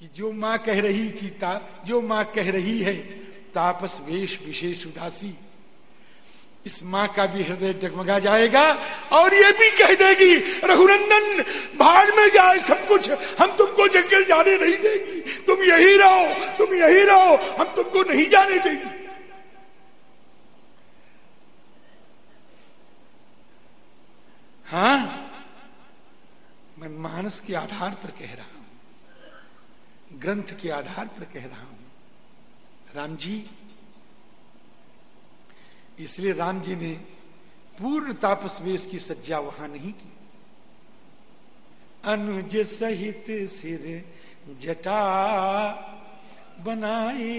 कि जो माँ कह रही थी ता, जो माँ कह रही है, तापस वेश विशेष उदासी। इस माँ का भी हृदय डगमगा जाएगा और ये भी कह देगी, रघुनंदन भाड़ में जाए सब कुछ, हम तुमको जंगल जाने नहीं देगी। तुम यही रहो, तुम यही रहो, हम तुमको नहीं जाने देंगे। हाँ मैं मानस के आधार पर कह रहा हूँ। ग्रंथ के आधार पर कह रहा हूँ। राम जी, इसलिए राम जी ने पूर्ण तापस वेश की सज्जा वहाँ नहीं की। अनुज सहित सिर जटा बनाए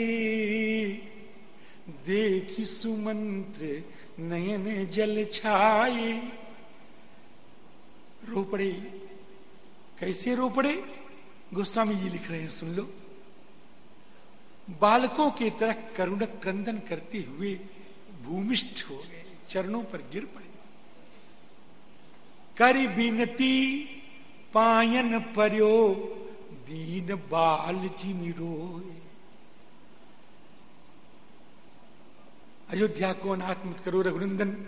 देखी सुमंत्र नयन जल छाए रो पड़े। कैसे रो पड़े? गोस्वामी जी लिख रहे हैं, सुन लो। बालकों की तरह करुण क्रंदन करते हुए भूमिष्ठ हो गए, चरणों पर गिर पड़े। कर बिनती पायन पर्यो, दीन बाल जी मिरोए अयोध्या को अनाथ मत करो, रघुनंदन।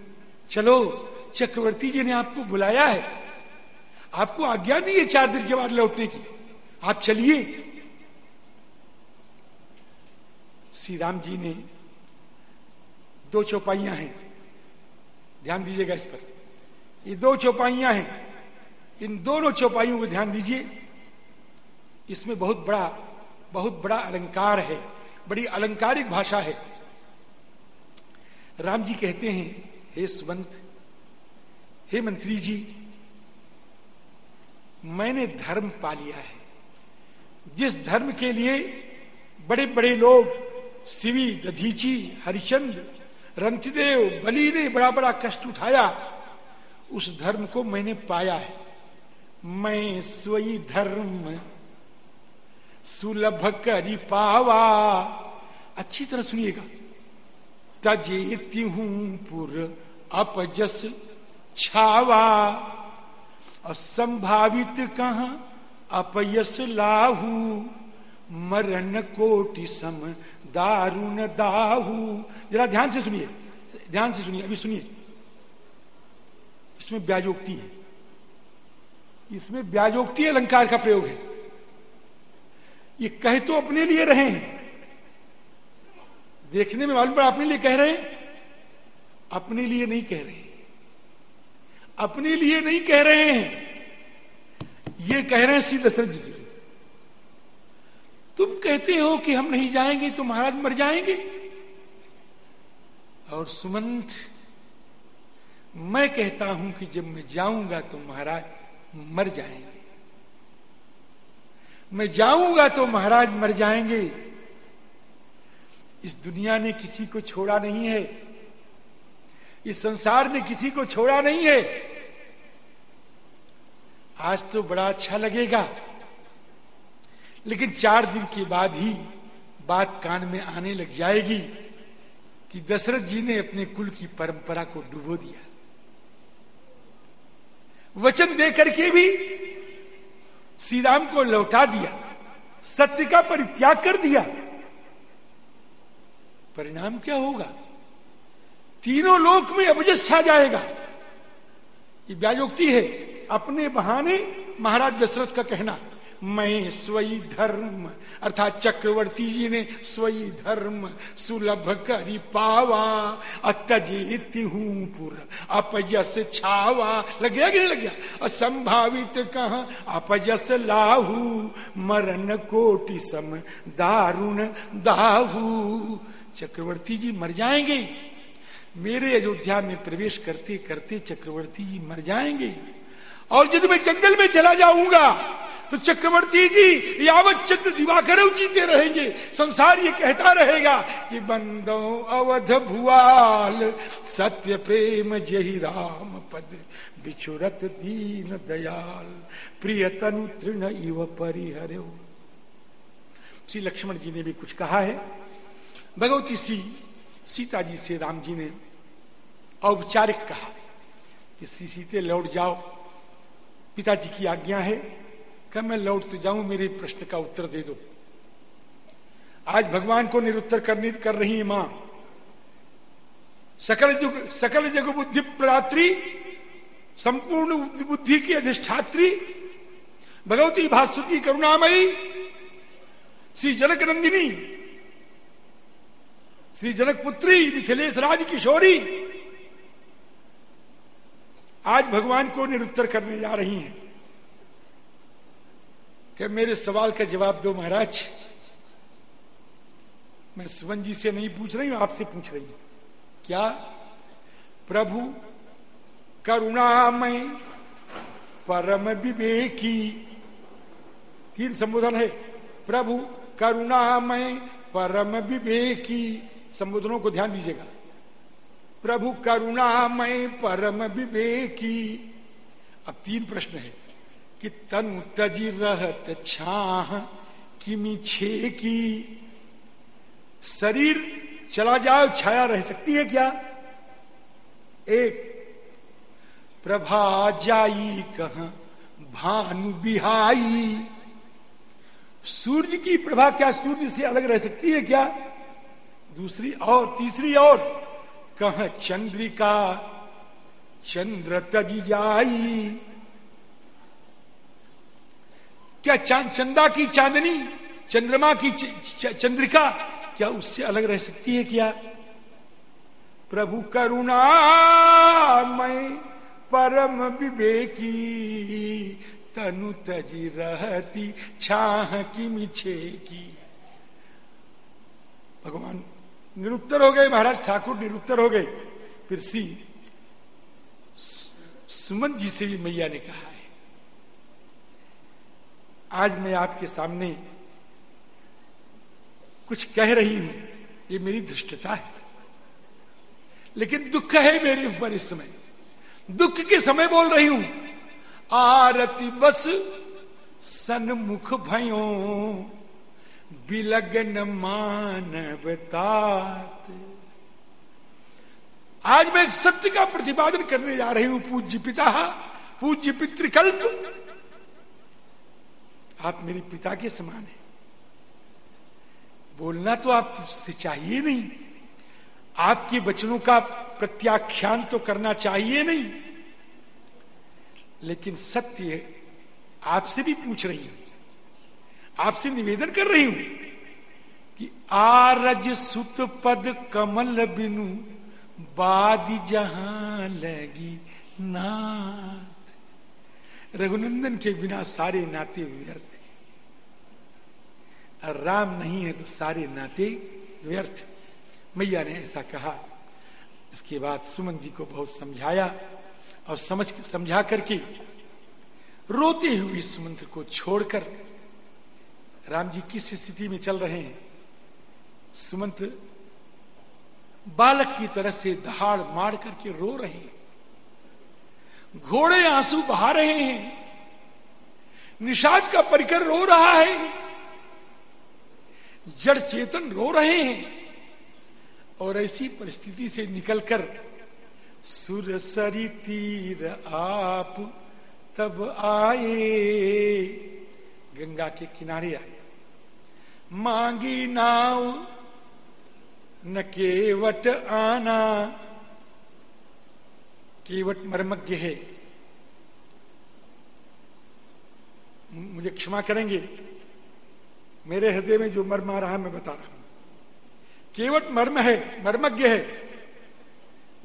चलो, चक्रवर्ती जी ने आपको बुलाया है। आपको आज्ञा दी है चार दिन के बाद लौटने की। आप चलिए। श्री राम जी ने दो चौपाइयाँ हैं। ध्यान दीजिएगा इस पर। ये दो चौपाइयाँ हैं। इन दोनों चौपाइयों को ध्यान दीजिए। इसमें बहुत बड़ा बहुत बड़ा अलंकार है। बड़ी अलंकारिक भाषा है। राम जी कहते हैं, हे सुवंत, हे मंत्री जी, मैंने धर्म पा लिया है। जिस धर्म के लिए बड़े बड़े लोग शिवी, दधीची, हरिचंद रंथदेव बलि ने बड़ा बड़ा कष्ट उठाया, उस धर्म को मैंने पाया है। मैं स्वयं धर्म सुलभ करी पावा। अच्छी तरह सुनिएगा। तजेती हूँ पुर अपजस छावा। असंभावित कहा अपयस लाहू मरण कोटि सम दारुण दाहू। जरा ध्यान से सुनिए, ध्यान से सुनिए, अभी सुनिए। इसमें ब्याजोक्ति है। इसमें ब्याजोक्ति अलंकार का प्रयोग है। ये कह तो अपने लिए रहे हैं। देखने में मालूम पड़ा, अपने लिए कह रहे हैं? अपने लिए नहीं कह रहे अपने लिए नहीं कह रहे हैं। ये कह रहे हैं श्री दशरथ जी। तुम कहते हो कि हम नहीं जाएँगे तो महाराज मर जाएँगे। और सुमंत, मैं कहता हूँ कि जब मैं जाऊँगा तो महाराज मर जाएँगे। मैं जाऊँगा तो महाराज मर जाएँगे। इस दुनिया ने किसी को छोड़ा नहीं है। इस संसार ने किसी को छोड़ा नहीं है। आज तो बड़ा अच्छा लगेगा। लेकिन चार दिन के बाद ही बात कान में आने लग जाएगी कि दशरथ जी ने अपने कुल की परंपरा को डुबो दिया। वचन दे करके भी श्री राम को लौटा दिया, सत्य का परित्याग कर दिया। परिणाम क्या होगा? तीनों लोक में अबजस छा जाएगा। ये व्याजोक्ति है। अपने बहाने महाराज दशरथ का कहना, मैं स्वयं धर्म, अर्थात चक्रवर्ती जी ने स्वयं धर्म सुलभ करी पावा, अत्यजीति हूँ पुर अपजस छावा। लग गया कि नहीं लग गया? असंभावित कहा? अपजस लाहू, मरण कोटि सम दारुण दाहू। चक्रवर्ती जी मर जाएँगे। मेरे अयोध्या में प्रवेश करते करते चक्रवर्ती जी मर जाएँगे। और यदि मैं जंगल में चला जाऊँगा तो चक्रवर्ती जी यावत चंद्र दिवाकर जीते रहेंगे। संसार ये कहता रहेगा कि बंदो अवध भुआल, सत्य प्रेम जही राम पद, बिछुरत दीन दयाल प्रिय तनु तृण इव परिहर। श्री लक्ष्मण जी ने भी कुछ कहा है। भगवती श्री सीता जी से राम जी ने औपचारिक कहा कि श्री सीते लौट जाओ। पिताजी की आज्ञा है कब मैं लौट जाऊँ, मेरे प्रश्न का उत्तर दे दो। आज भगवान को निरुत्तर करनी कर रही है माँ। सकल जुग सकल जग बुद्धि प्रदात्री संपूर्ण बुद्धि की अधिष्ठात्री, भगवती भास्वती करुणामयी, श्री जनक नंदिनी श्री जनक पुत्री मिथिलेश राज किशोरी आज भगवान को निरुत्तर करने जा रही हैं। कि मेरे सवाल का जवाब दो महाराज? मैं सुवन जी से नहीं पूछ रही हूँ, आपसे पूछ रही हूँ। क्या प्रभु करुणा करुणामय परम विवेकी? तीन संबोधन है। प्रभु करुणा करुणामय परम विवेकी। संबोधनों को ध्यान दीजिएगा। प्रभु करुणा करुणामय परम विवेकी। अब तीन प्रश्न है। कि तनु तजी रहत छाह किमी छे की शरीर चला जाओ, छाया रह सकती है क्या? एक, प्रभा जाई कहा, भानु बिहाई। सूर्य की प्रभा क्या सूर्य से अलग रह सकती है क्या? दूसरी और, तीसरी और। कहा चंद्रिका, चंद्र तगी जाई। क्या चाँद की चांदनी, चंद्रमा की चंद्रिका, क्या उससे अलग रह सकती है क्या? प्रभु करुणा, मैं परम विवेकी, तनु तजी रहती, छाह की मिछे की भगवान निरुत्तर हो गए महाराज, ठाकुर निरुत्तर हो गए। फिर सी, सुमन जी से भी मैया ने कहा है, आज मैं आपके सामने कुछ कह रही हूँ, ये मेरी धृष्टता है। लेकिन दुख है मेरे ऊपर इस समय। दुख के समय बोल रही हूँ, आरती बस सन्मुख भयो। बिलगन मानवतात आज मैं एक सत्य का प्रतिपादन करने जा रही हूँ, पूज्य पिता, पूज्य पितृकल्प। आप मेरे पिता के समान हैं। बोलना तो आपसे चाहिए नहीं। आपके वचनों का प्रत्याख्यान तो करना चाहिए नहीं। लेकिन सत्य आपसे भी पूछ रही हूँ। आपसे निवेदन कर रही हूँ कि आरज सुत पद कमल बिनु बाद जहाँ लगी नाथ। रघुनंदन के बिना सारे नाते व्यर्थ राम नहीं है तो सारे नाते व्यर्थ मैया ने ऐसा कहा। इसके बाद सुमन जी को बहुत समझाया और समझ समझा करके रोते हुए सुमंत्र को छोड़कर राम जी किस स्थिति में चल रहे हैं? सुमंत बालक की तरह से दहाड़ मार करके रो रहे हैं। घोड़े आँसू बहा रहे हैं। निषाद का परिकर रो रहा है। जड़ चेतन रो रहे हैं। और ऐसी परिस्थिति से निकलकर सुर सरी तीर आप तब आए। गंगा के किनारे आए। मांगी नाव, न केवट आना। केवट मर्मज्ञ है। मुझे क्षमा करेंगे? मेरे हृदय में जो मर्म आ रहा है, मैं बता रहा हूँ। केवट मर्म है, मर्मज्ञ है।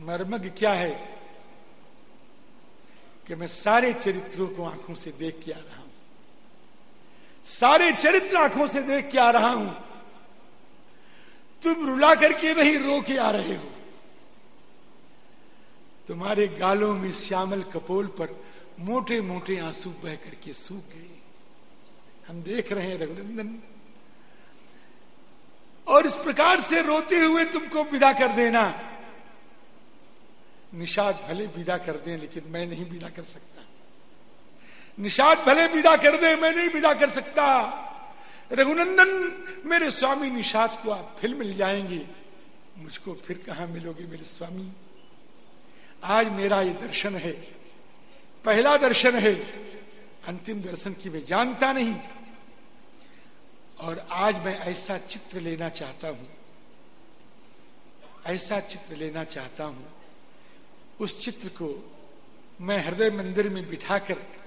मर्मज्ञ क्या है? कि मैं सारे चरित्रों को आँखों से देख के आ रहा हूँ। सारे चरित्र आँखों से देख के आ रहा हूँ। तुम रुला करके नहीं रो के आ रहे हो। तुम्हारे गालों में श्यामल कपोल पर मोटे मोटे आँसू बह करके सूख गए। हम देख रहे हैं रघुनंदन। और इस प्रकार से रोते हुए तुमको विदा कर देना। निषाद भले विदा कर दें, लेकिन मैं नहीं विदा कर सकता। निषाद भले विदा कर दे, मैं नहीं विदा कर सकता। रघुनंदन, मेरे स्वामी निषाद को आप फिर मिल जाएँगे। मुझको फिर कहा मिलोगे मेरे स्वामी? आज मेरा ये दर्शन है। पहला दर्शन है। अंतिम दर्शन की मैं जानता नहीं। और आज मैं ऐसा चित्र लेना चाहता हूँ। ऐसा चित्र लेना चाहता हूँ। उस चित्र को मैं हृदय मंदिर में बिठाकर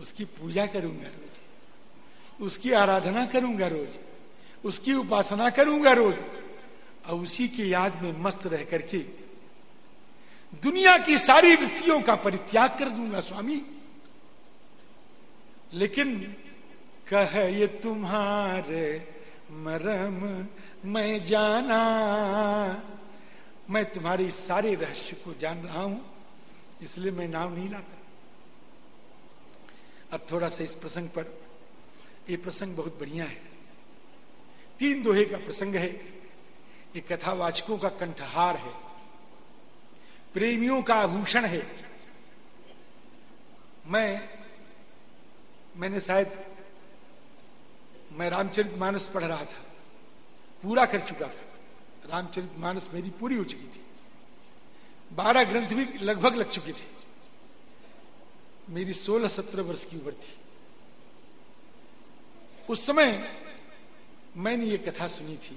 उसकी पूजा करूँगा रोज। उसकी आराधना करूँगा रोज। उसकी उपासना करूँगा रोज। और उसी की याद में मस्त रह करके दुनिया की सारी वृत्तियों का परित्याग कर दूँगा स्वामी। लेकिन कह ये तुम्हारे मरम मैं जाना, मैं तुम्हारे सारे रहस्य को जान रहा हूँ, इसलिए मैं नाम नहीं लाता। अब थोड़ा सा इस प्रसंग पर। ये प्रसंग बहुत बढ़िया है। तीन दोहे का प्रसंग है। ये कथावाचकों का कंठहार है। प्रेमियों का आभूषण है। मैं, मैंने शायद, मैं रामचरित मानस पढ़ रहा था। पूरा कर चुका था। रामचरित मानस मेरी पूरी हो चुकी थी। बारह ग्रंथ भी लगभग लग चुके थे। मेरी सोलह सत्रह वर्ष की उम्र थी। उस समय मैंने ये कथा सुनी थी।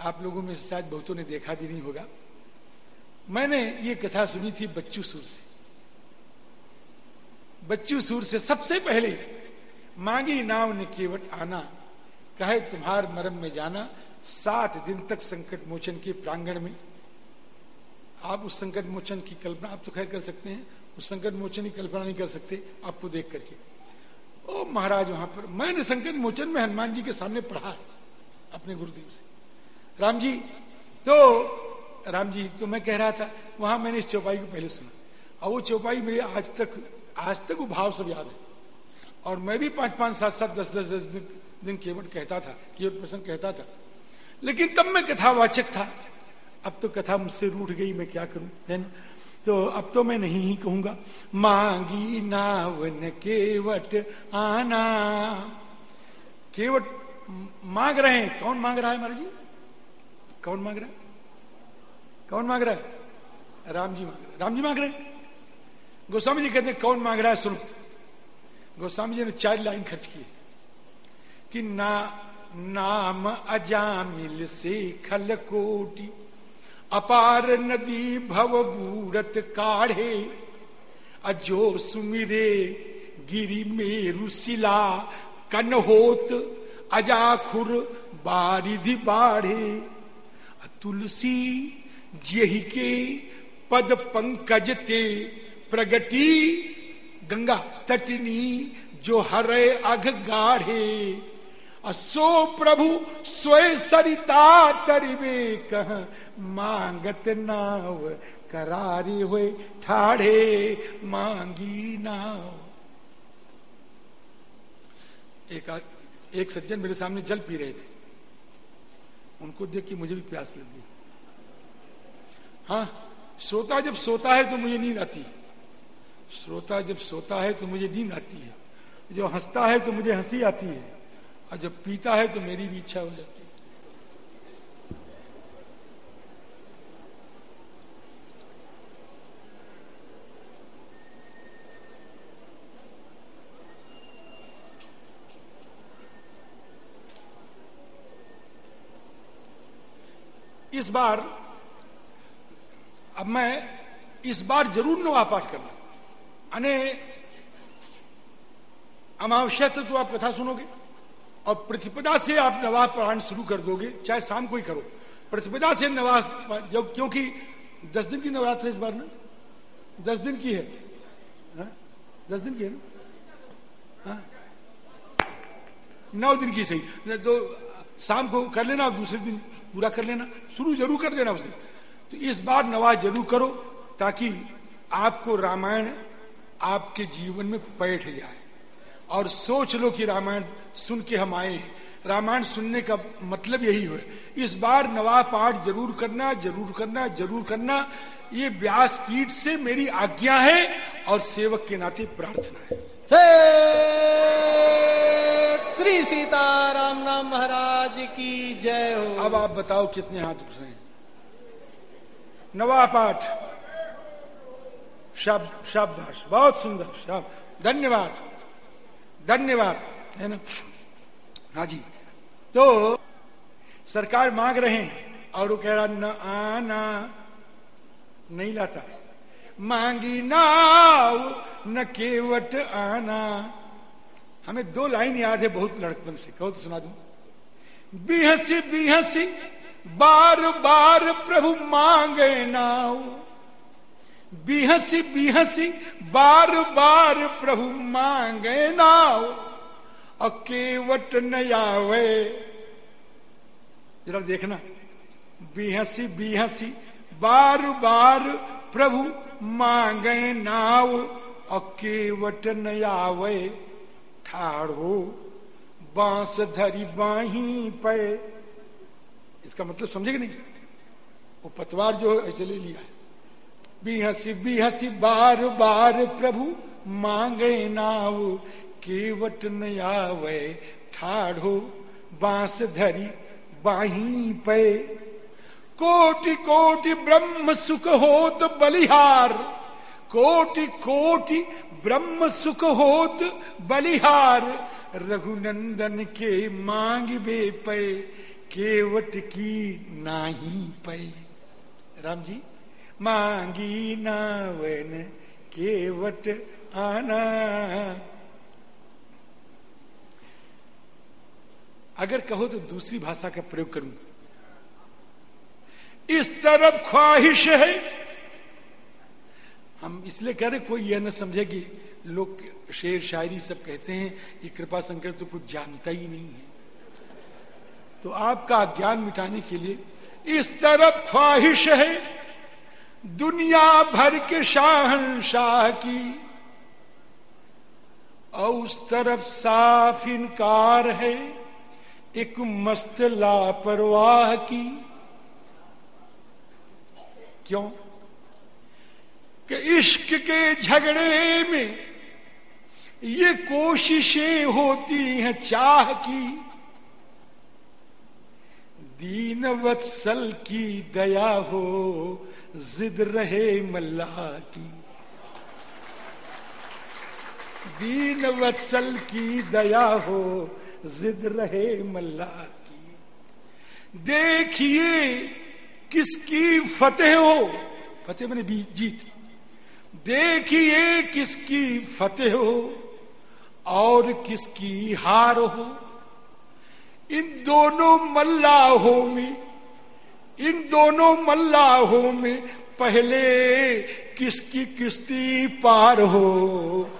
आप लोगों में शायद बहुतों ने देखा भी नहीं होगा। मैंने ये कथा सुनी थी बच्चू सूर से। बच्चू सूर से सबसे पहले मांगी नाव ने केवट आना, कहे तुम्हार मरम में जाना, सात दिन तक संकट मोचन के प्रांगण में। आप उस संकट मोचन की कल्पना आप तो खैर कर सकते हैं। उस संकट मोचन की कल्पना नहीं कर सकते आपको देख करके। ओ महाराज वहाँ पर मैंने संकट मोचन में हनुमान जी के सामने पढ़ा अपने गुरुदेव से। राम जी तो राम जी तो मैं कह रहा था वहाँ मैंने इस चौपाई को पहले सुना। और वो चौपाई मेरे आज तक आज तक वो भाव सब याद है। और मैं भी पाँच पाँच सात सात दस दस दस दिन, दिन केवट कहता था केवट प्रसंग कहता था। लेकिन तब मैं कथावाचक था। अब तो कथा मुझसे रूठ गई मैं क्या करूँ? है ना तो अब तो मैं नहीं ही कहूँगा, मांगी नावन केवट आना। केवट मांग रहे हैं। कौन मांग रहा है महाराज जी कौन मांग रहा है? कौन मांग रहा है? राम जी मांग रहे राम जी मांग रहे हैं? गोस्वामी जी कहते हैं, कौन मांग रहा है? सुनो। गोस्वामी जी ने चार लाइन खर्च किए कि ना, नाम अजामिल से खल कोटी अपार नदी भव बूढ़त काढ़े, अजो सुमिरे गिरी मेरु शिला कन होत अजाखुर बारिधि बाढ़े। तुलसी जही के पद पंकज ते प्रगति गंगा तटनी जो हरे अघ गाढ़े। असो प्रभु स्वय सरिता तरिवे कह मांगत नाव, करारी हुए ठाढ़े, मांगी नाव। एक एक सज्जन मेरे सामने जल पी रहे थे। उनको देख के मुझे भी प्यास लग हाँ सोता जब सोता है तो मुझे नींद आती है। श्रोता जब सोता है तो मुझे नींद आती है। जो हंसता है तो मुझे हँसी आती है। और जब पीता है तो मेरी भी इच्छा हो जाती है। इस बार, अब मैं इस बार ज़रूर नवा पाठ करना। अने, अमावस्या तो आप कथा सुनोगे, और प्रतिपदा से आप नवाज़ पढ़ाना शुरू कर दोगे, चाहे शाम को ही करो। प्रतिपदा से नवाज़ क्योंकि दस दिन की नवरात्र इस बार ना? दस दिन की है। हा? दस दिन की है ना? नौ दिन की सही। तो शाम को कर लेना दूसरे दिन। पूरा कर लेना, शुरू ज़रूर कर देना उस। दिन तो इस बार नवाज़ ज़रूर करो ताकि आपको रामायण आपके जीवन में बैठ जाए। और सोच लो कि रामायण सुन के हम आए रामायण सुनने का मतलब यही है इस बार नवा पाठ ज़रूर करना ज़रूर करना ज़रूर करना। ये व्यास पीठ से मेरी आज्ञा है और सेवक के नाते प्रार्थना है। श्री सीताराम राम महाराज की जय हो। अब आप बताओ कितने हाथ उठ रहे हैं? नवा पाठ। शब शाबाश। बहुत सुंदर। शब। धन्यवाद। धन्यवाद। है ना? हाँ जी। तो सरकार मांग रहे हैं और वो कह रहा, न आना नहीं लाता। मांगी नाव, न केवट आना। हमें दो लाइन याद है बहुत लड़कपन से। कहो तो सुना दू। बिहसी बिहसी, बार बार प्रभु मांगे नाव। बिहसी बिहसी, बार बार प्रभु मांगे नाव। और केवट न आवे जरा देखना। बिहसी बिहसी। बार बार प्रभु मांगे नाव। अकेवट केवट न आवे ठाड़ो। बाँस धरी बाही पे। इसका मतलब समझे कि नहीं? वो पतवार जो है, ऐसे ले लिया। बिहसी बिहसी। बार बार प्रभु मांगे नाव। केवट न आवे ठाड़ो बाँस धरी, बाही पे। कोटि कोटि ब्रह्म सुख होत बलिहार, कोटि कोटि ब्रह्म सुख होत बलिहार। रघुनंदन के मांग बे पे, केवट की नाही पे। राम जी, मांगी नावन केवट आना। अगर कहो तो दूसरी भाषा का प्रयोग करूँगा। इस तरफ़ ख्वाहिश है। हम इसलिए कह रहे कोई यह न समझे कि लोग, शेर, शायरी सब कहते हैं, ये कृपा शंकर तो कुछ जानता ही नहीं है। तो आपका ज्ञान मिटाने के लिए इस तरफ़ ख्वाहिश है। दुनिया भर के शाहनशाह की, और उस तरफ़ साफ़ इनकार है। एक मस्त लापरवाह की। क्यों? कि इश्क के झगड़े में ये कोशिशें होती हैं चाह की। दीन वत्सल की दया हो, जिद रहे मल्लाह की। दीन वत्सल की दया हो जिद रहे मल्लाह की। देखिए किसकी फतेह हो। फतेह मैंने जीत देखिए किसकी फतेह हो और किसकी हार हो। इन दोनों मल्लाहों में इन दोनों मल्लाहों में पहले किसकी किस्ती पार हो।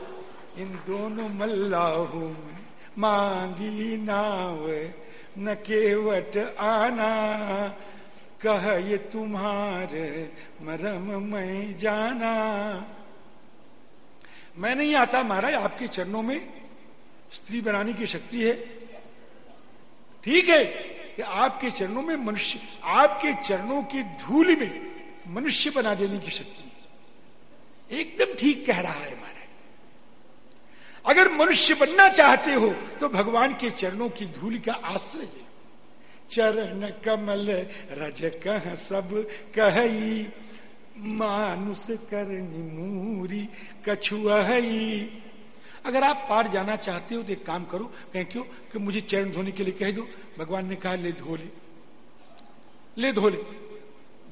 इन दोनों मल्लाहों में मांगी नाव, न केवट आना। कह ये तुम्हार मरम मैं जाना। मैं नहीं आता महाराज, आपके चरणों में स्त्री बनाने की शक्ति है। ठीक है, कि आपके चरणों में मनुष्य, आपके चरणों की धूल में मनुष्य बना देने की शक्ति एकदम ठीक कह रहा है महाराज। अगर मनुष्य बनना चाहते हो तो भगवान के चरणों की धूल का आश्रय है चरण कमल, रज कह सब कही मानुष करनी मूरी कछुअई अगर आप पार जाना चाहते हो तो एक काम करो कहें क्यों कि मुझे चरण धोने के लिए कह दो। भगवान ने कहा, ले धो ले। ले धो ले।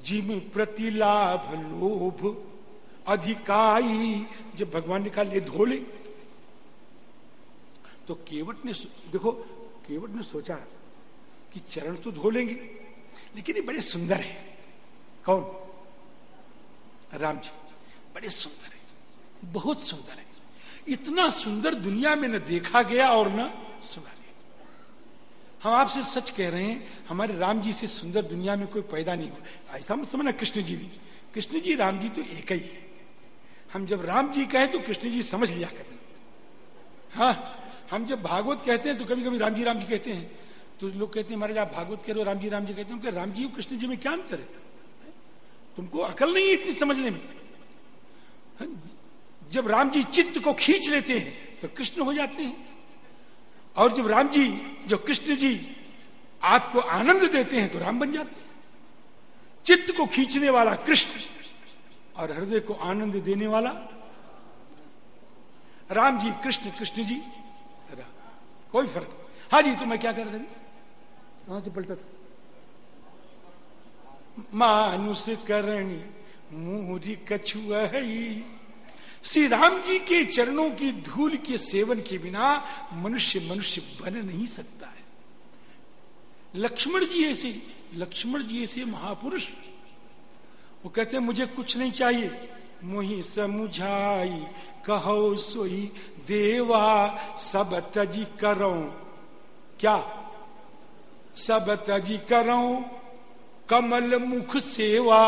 जी में प्रति लाभ लोभ अधिकाई। जब भगवान ने कहा, ले धो ले तो केवट ने देखो, केवट ने सोचा कि चरण तो धो लेंगे, लेकिन ये बड़े सुंदर है। कौन? राम जी, बड़े सुंदर है, बहुत सुंदर है। इतना सुंदर दुनिया में न देखा गया और न सुना गया। हम आपसे सच कह रहे हैं, हमारे राम जी से सुंदर दुनिया में कोई पैदा नहीं हुआ। ऐसा मत समझना कृष्ण जी भी। कृष्ण जी, राम जी तो एक ही है। हम जब राम जी कहे तो कृष्ण जी समझ लिया करें। हाँ? हम जब भागवत कहते हैं तो कभी कभी राम जी राम जी कहते हैं। तो लोग कहते हैं, महाराज, आप भागवत कह रहे हो राम जी राम जी कहते हैं राम जी और कृष्ण जी में क्या अंतर है? तुमको अकल नहीं है इतनी समझने में। जब राम जी चित्त को खींच लेते हैं तो कृष्ण हो जाते हैं। और जब राम जी जो कृष्ण जी आपको आनंद देते हैं तो राम बन जाते हैं। चित्त को खींचने वाला कृष्ण और हृदय को आनंद देने वाला राम जी कृष्ण कृष्ण जी। कोई फ़र्क नहीं। हाँ जी तो मैं क्या कर रहा कहाँ से पलटा था? मानुष करणी मूरी कछुआ श्री राम जी के चरणों की धूल के सेवन के बिना मनुष्य मनुष्य बन नहीं सकता है। लक्ष्मण जी ऐसे लक्ष्मण जी ऐसे महापुरुष। वो कहते हैं मुझे कुछ नहीं चाहिए। मोही समुझाई, कहो सोई, देवा, सब तजी करो। क्या? सब तजी करो, कमल मुख सेवा।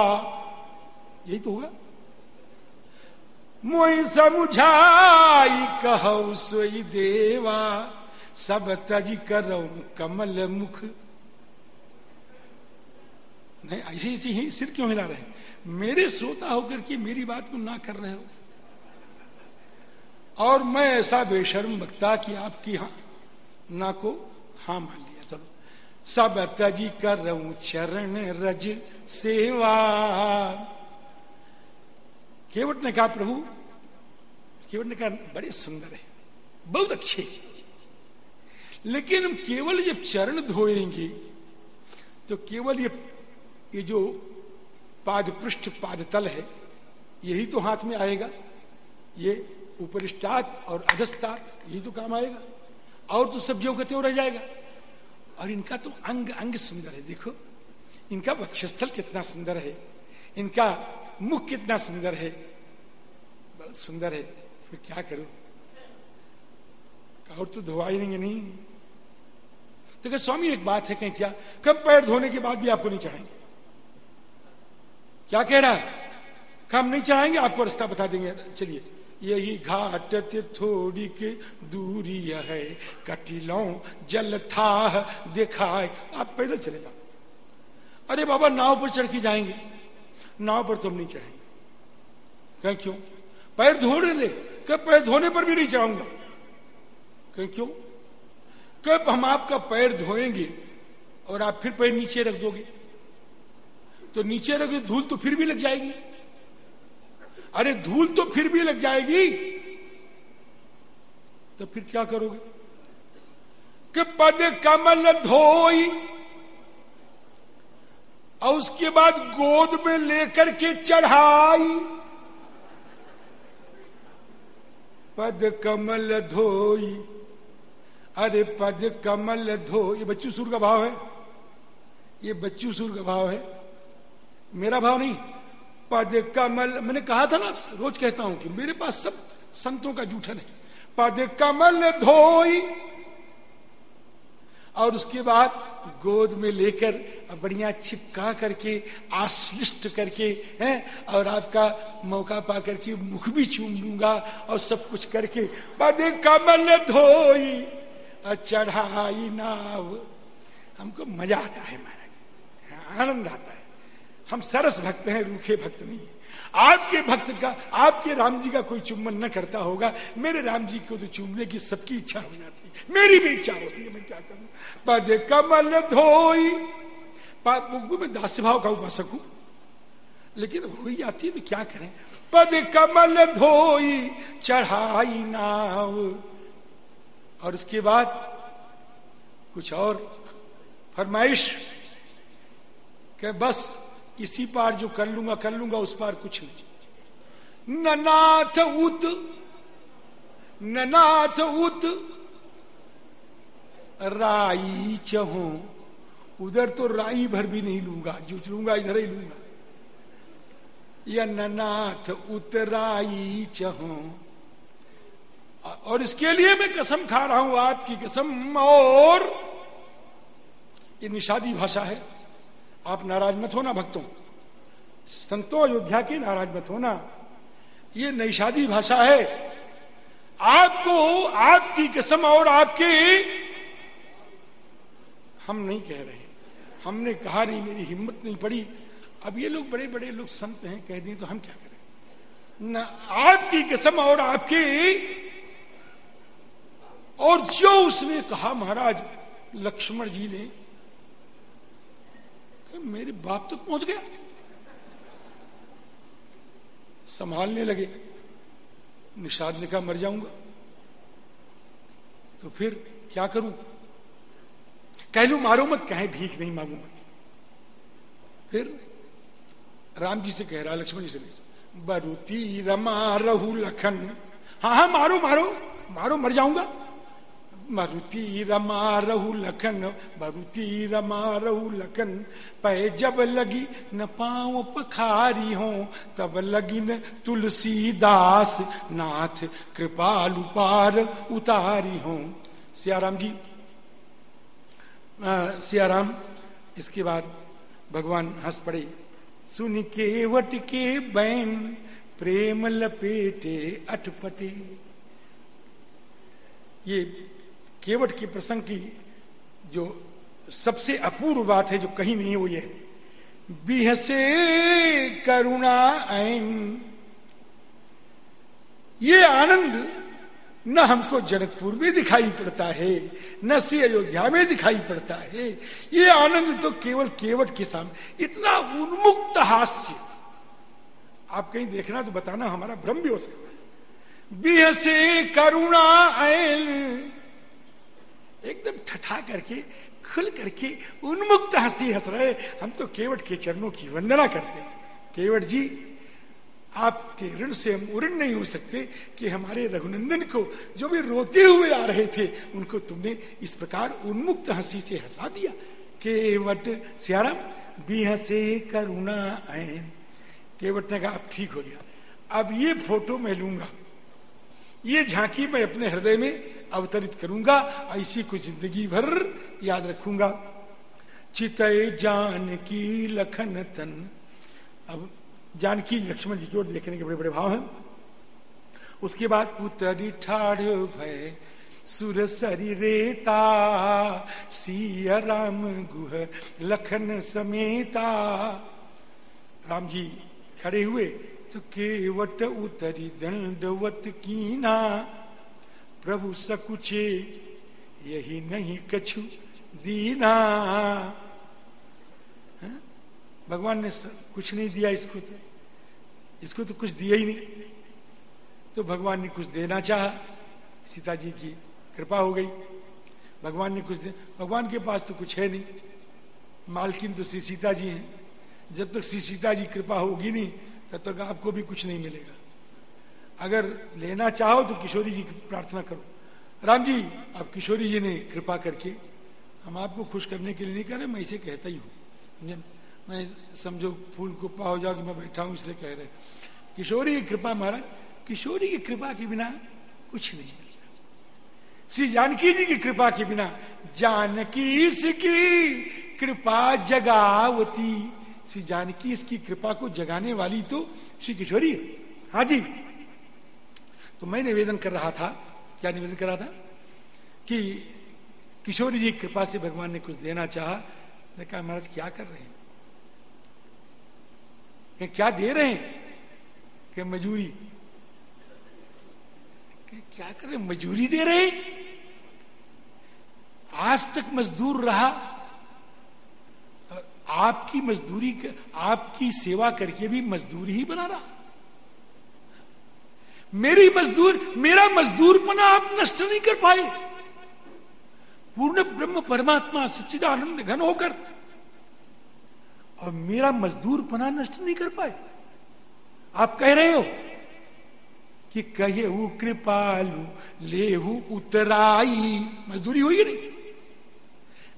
यही तो होगा। मोई समुझाई, कहो सोई, देवा, सब तज करो, कमल मुख। नहीं, ऐसे ऐसे ही सिर क्यों हिला रहे मेरे श्रोता होकर के मेरी बात को ना कर रहे हो। और मैं ऐसा बेशर्म वक्ता कि आपकी हाँ ना को हाँ मान लिया, चलो। सब तजी कर रहा चरण रज सेवा। केवट ने कहा, प्रभु, केवट ने कहा, बड़े सुंदर है, बहुत अच्छे। लेकिन हम केवल जब चरण धोएँगे तो केवल ये ये जो पाद पृष्ठ पाद तल है, यही तो हाथ में आएगा। ये उपरिष्टात और अधस्तात, यही तो काम आएगा। और तो सब जो कहते हो रह जाएगा। और इनका तो अंग अंग सुंदर है, देखो। इनका वक्षस्थल कितना सुंदर है, इनका मुख कितना सुंदर है। बहुत सुंदर है, फिर क्या करूँ? और तो धोवाई नहीं नहीं। तो स्वामी, एक बात है कहीं क्या? कब पैर धोने के बाद भी आपको नहीं चढ़ाएँगे। क्या कह रहा है? हम नहीं चढ़ाएँगे आपको रास्ता बता देंगे। चलिए। यही घाट थोड़ी के दूरी है, कटिलो जल था दिखाए। आप पैदल चले जाओ। अरे बाबा, नाव पर चढ़ के जाएँगे। नाव पर तुम नहीं चढ़ेंगे कहीं क्यों? पैर धोने ले कब पैर धोने पर भी नहीं चढ़ाऊँगा कहीं क्यों? कब हम आपका पैर धोएँगे और आप फिर पैर नीचे रख दोगे। तो नीचे रख, धूल तो फिर भी लग जाएगी। अरे, धूल तो फिर भी लग जाएगी। तो फिर क्या करोगे? कि पद कमल धोई, और उसके बाद गोद में लेकर के चढ़ाई। पद कमल धोई। अरे, पद कमल धो ये बच्चू सुर का भाव है। ये बच्चू सुर का भाव है। मेरा भाव नहीं। पद कमल मैंने कहा था ना रोज कहता हूँ कि मेरे पास सब संतों का जूठन है पद कमल धोई। और उसके बाद गोद में लेकर बढ़िया चिपका करके, आश्लिष्ट करके, हैं, और आपका मौका पा करके मुख भी चूम लूँगा और सब कुछ करके पद कमल धोई। और चढ़ाई नाव। हमको मज़ा आता है, महाराज। आनंद आता है। हम सरस भक्त हैं, रूखे भक्त नहीं आपके भक्त का, आपके राम जी का कोई चुम्बन न करता होगा। मेरे राम जी को तो चूमने की सबकी इच्छा हो जाती है। मेरी भी इच्छा होती है, मैं क्या करूँ? पद कमल धोई। में दास्य भाव का उपासक हूँ। लेकिन हो ही जाती है तो क्या करें? पद कमल धोई, चढ़ाई नाव। और उसके बाद कुछ और फरमाइश के बस इसी पार जो कर लूँगा कर लूँगा, उस पार कुछ नहीं। ननाथ उत ननाथ उत, राई चहो। उधर तो राई भर भी नहीं लूँगा जो लूँगा, इधर ही लूँगा। या ननाथ उतराई चहो। और इसके लिए मैं कसम खा रहा हूँ, आपकी कसम। और ये निषादी भाषा है। आप नाराज़ मत होना भक्तों। संतों अयोध्या की नाराज़ मत होना। ये नईशादी भाषा है। आपको, आपकी कसम और आपके हम नहीं कह रहे। हमने कहा नहीं, मेरी हिम्मत नहीं पड़ी। अब ये लोग बड़े बड़े लोग संत हैं, कह दें तो हम क्या करें? न आपकी कसम और आपके और जो उसने कहा महाराज, लक्ष्मण जी ने मेरे बाप तक पहुँच गया। संभालने लगे। निषाद ने कहा, मर जाऊँगा। तो फिर क्या करूँ? कह लू, मारो मत, कहे भीख नहीं मांगू फिर राम जी से कह रहा, लक्ष्मण जी से बरुती रमा रहू लखन। हाँ हाँ मारो मारो मारो, मर जाऊँगा। मरुति रमा रहू लखन मरुति रमा रहू लखन पै जब लगी न पाओ पखारी हो, तब लगी न तुलसीदास नाथ कृपालु पार उतारी हो। सियाराम जी सियाराम, इसके बाद भगवान हंस पड़े। सुन के वट के बैन, प्रेम लपेटे अटपटे। ये केवट के प्रसंग की जो सबसे अपूर्व बात है, जो कहीं नहीं हुई है। बिहसे करुणा ऐन ये आनंद न हमको जनकपुर में दिखाई पड़ता है, न से अयोध्या में दिखाई पड़ता है। ये आनंद तो केवल केवट के सामने। इतना उन्मुक्त हास्य। आप कहीं देखना तो बताना, हमारा भ्रम भी हो सकता है। बिहसे करुणा ऐन एकदम ठठा करके, खुल करके उन्मुक्त हँसी हंस रहे। हम तो केवट के चरणों की वंदना करते केवट जी, आपके ऋण से हम उऋण नहीं हो सकते कि हमारे रघुनंदन को जो भी रोते हुए आ रहे थे, उनको तुमने इस प्रकार उन्मुक्त हँसी से हंसा दिया। केवट, सियाराम भी हंसे करुणा ऐन केवट ने कहा, अब ठीक हो गया। अब ये फ़ोटो मैं लूँगा। ये झांकी मैं अपने हृदय में अवतरित करूँगा, ऐसी को ज़िंदगी भर याद रखूँगा। चितय जान की लखन तन। अब जानकी लक्ष्मण जी की ओर देखने के बड़े बड़े भाव हैं। उसके बाद उतरी ठाड़ भय, सुर सरी रेता, सिया राम गुह लखन समेता। राम जी खड़े हुए तो केवट उतरी दंडवत कीना। प्रभु सकुचे, यही नहीं कछु दीना। है? भगवान ने कुछ नहीं दिया इसको तो। इसको तो कुछ दिया ही नहीं। तो भगवान ने कुछ देना चाहा। सीता जी की कृपा हो गई। भगवान ने कुछ दे भगवान के पास तो कुछ है नहीं। मालकिन तो श्री सीता जी हैं। जब तक श्री सीता जी कृपा होगी नहीं, तब तक आपको भी कुछ नहीं मिलेगा। अगर लेना चाहो तो किशोरी जी की प्रार्थना करो। राम जी, अब किशोरी जी ने कृपा करके, हम आपको खुश करने के लिए नहीं कह रहे, मैं इसे कहता ही हूँ। मैं समझो फूल को पा हो जाओ कि मैं बैठा हूँ, इसलिए कह रहे किशोरी की कृपा महाराज, किशोरी की कृपा के बिना कुछ नहीं मिलता श्री जानकी जी की कृपा के बिना जानकी इसकी कृपा जगावती। श्री जानकी इसकी कृपा को जगाने वाली तो श्री किशोरी हाँ जी। तो मैं निवेदन कर रहा था, क्या निवेदन कर रहा था? कि किशोरी जी कृपा से भगवान ने कुछ देना चाहा। कहा, महाराज, क्या कर रहे हैं? क्या दे रहे हैं? कि मजूरी। क्या कर रहे मजूरी दे रहे आज तक मजदूर रहा। आपकी मजदूरी आपकी सेवा करके भी मजदूर ही बना रहा। मेरी मजदूर, मेरा मजदूरपना आप नष्ट नहीं कर पाए। पूर्ण ब्रह्म परमात्मा सच्चिदानंद घन होकर और मेरा मजदूरपना नष्ट नहीं कर पाए। आप कह रहे हो कि कहे कृपालु, लेहू उतराई। मजदूरी हुई नहीं?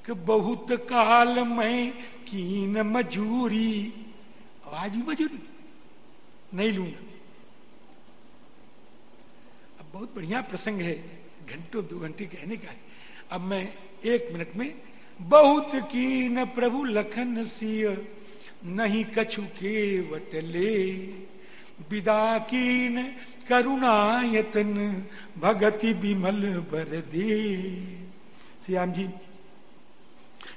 कि बहुत काल में कीन मजूरी। आज भी मजूरी। नहीं लूँगा। बहुत बढ़िया प्रसंग है। घंटों, दो घंटे कहने का है। अब मैं एक मिनट में, बहुत की न प्रभु लखन सिय नहीं कछु के वटले विदा कीन करुणायतन, भगति विमल बर दे श्याम जी,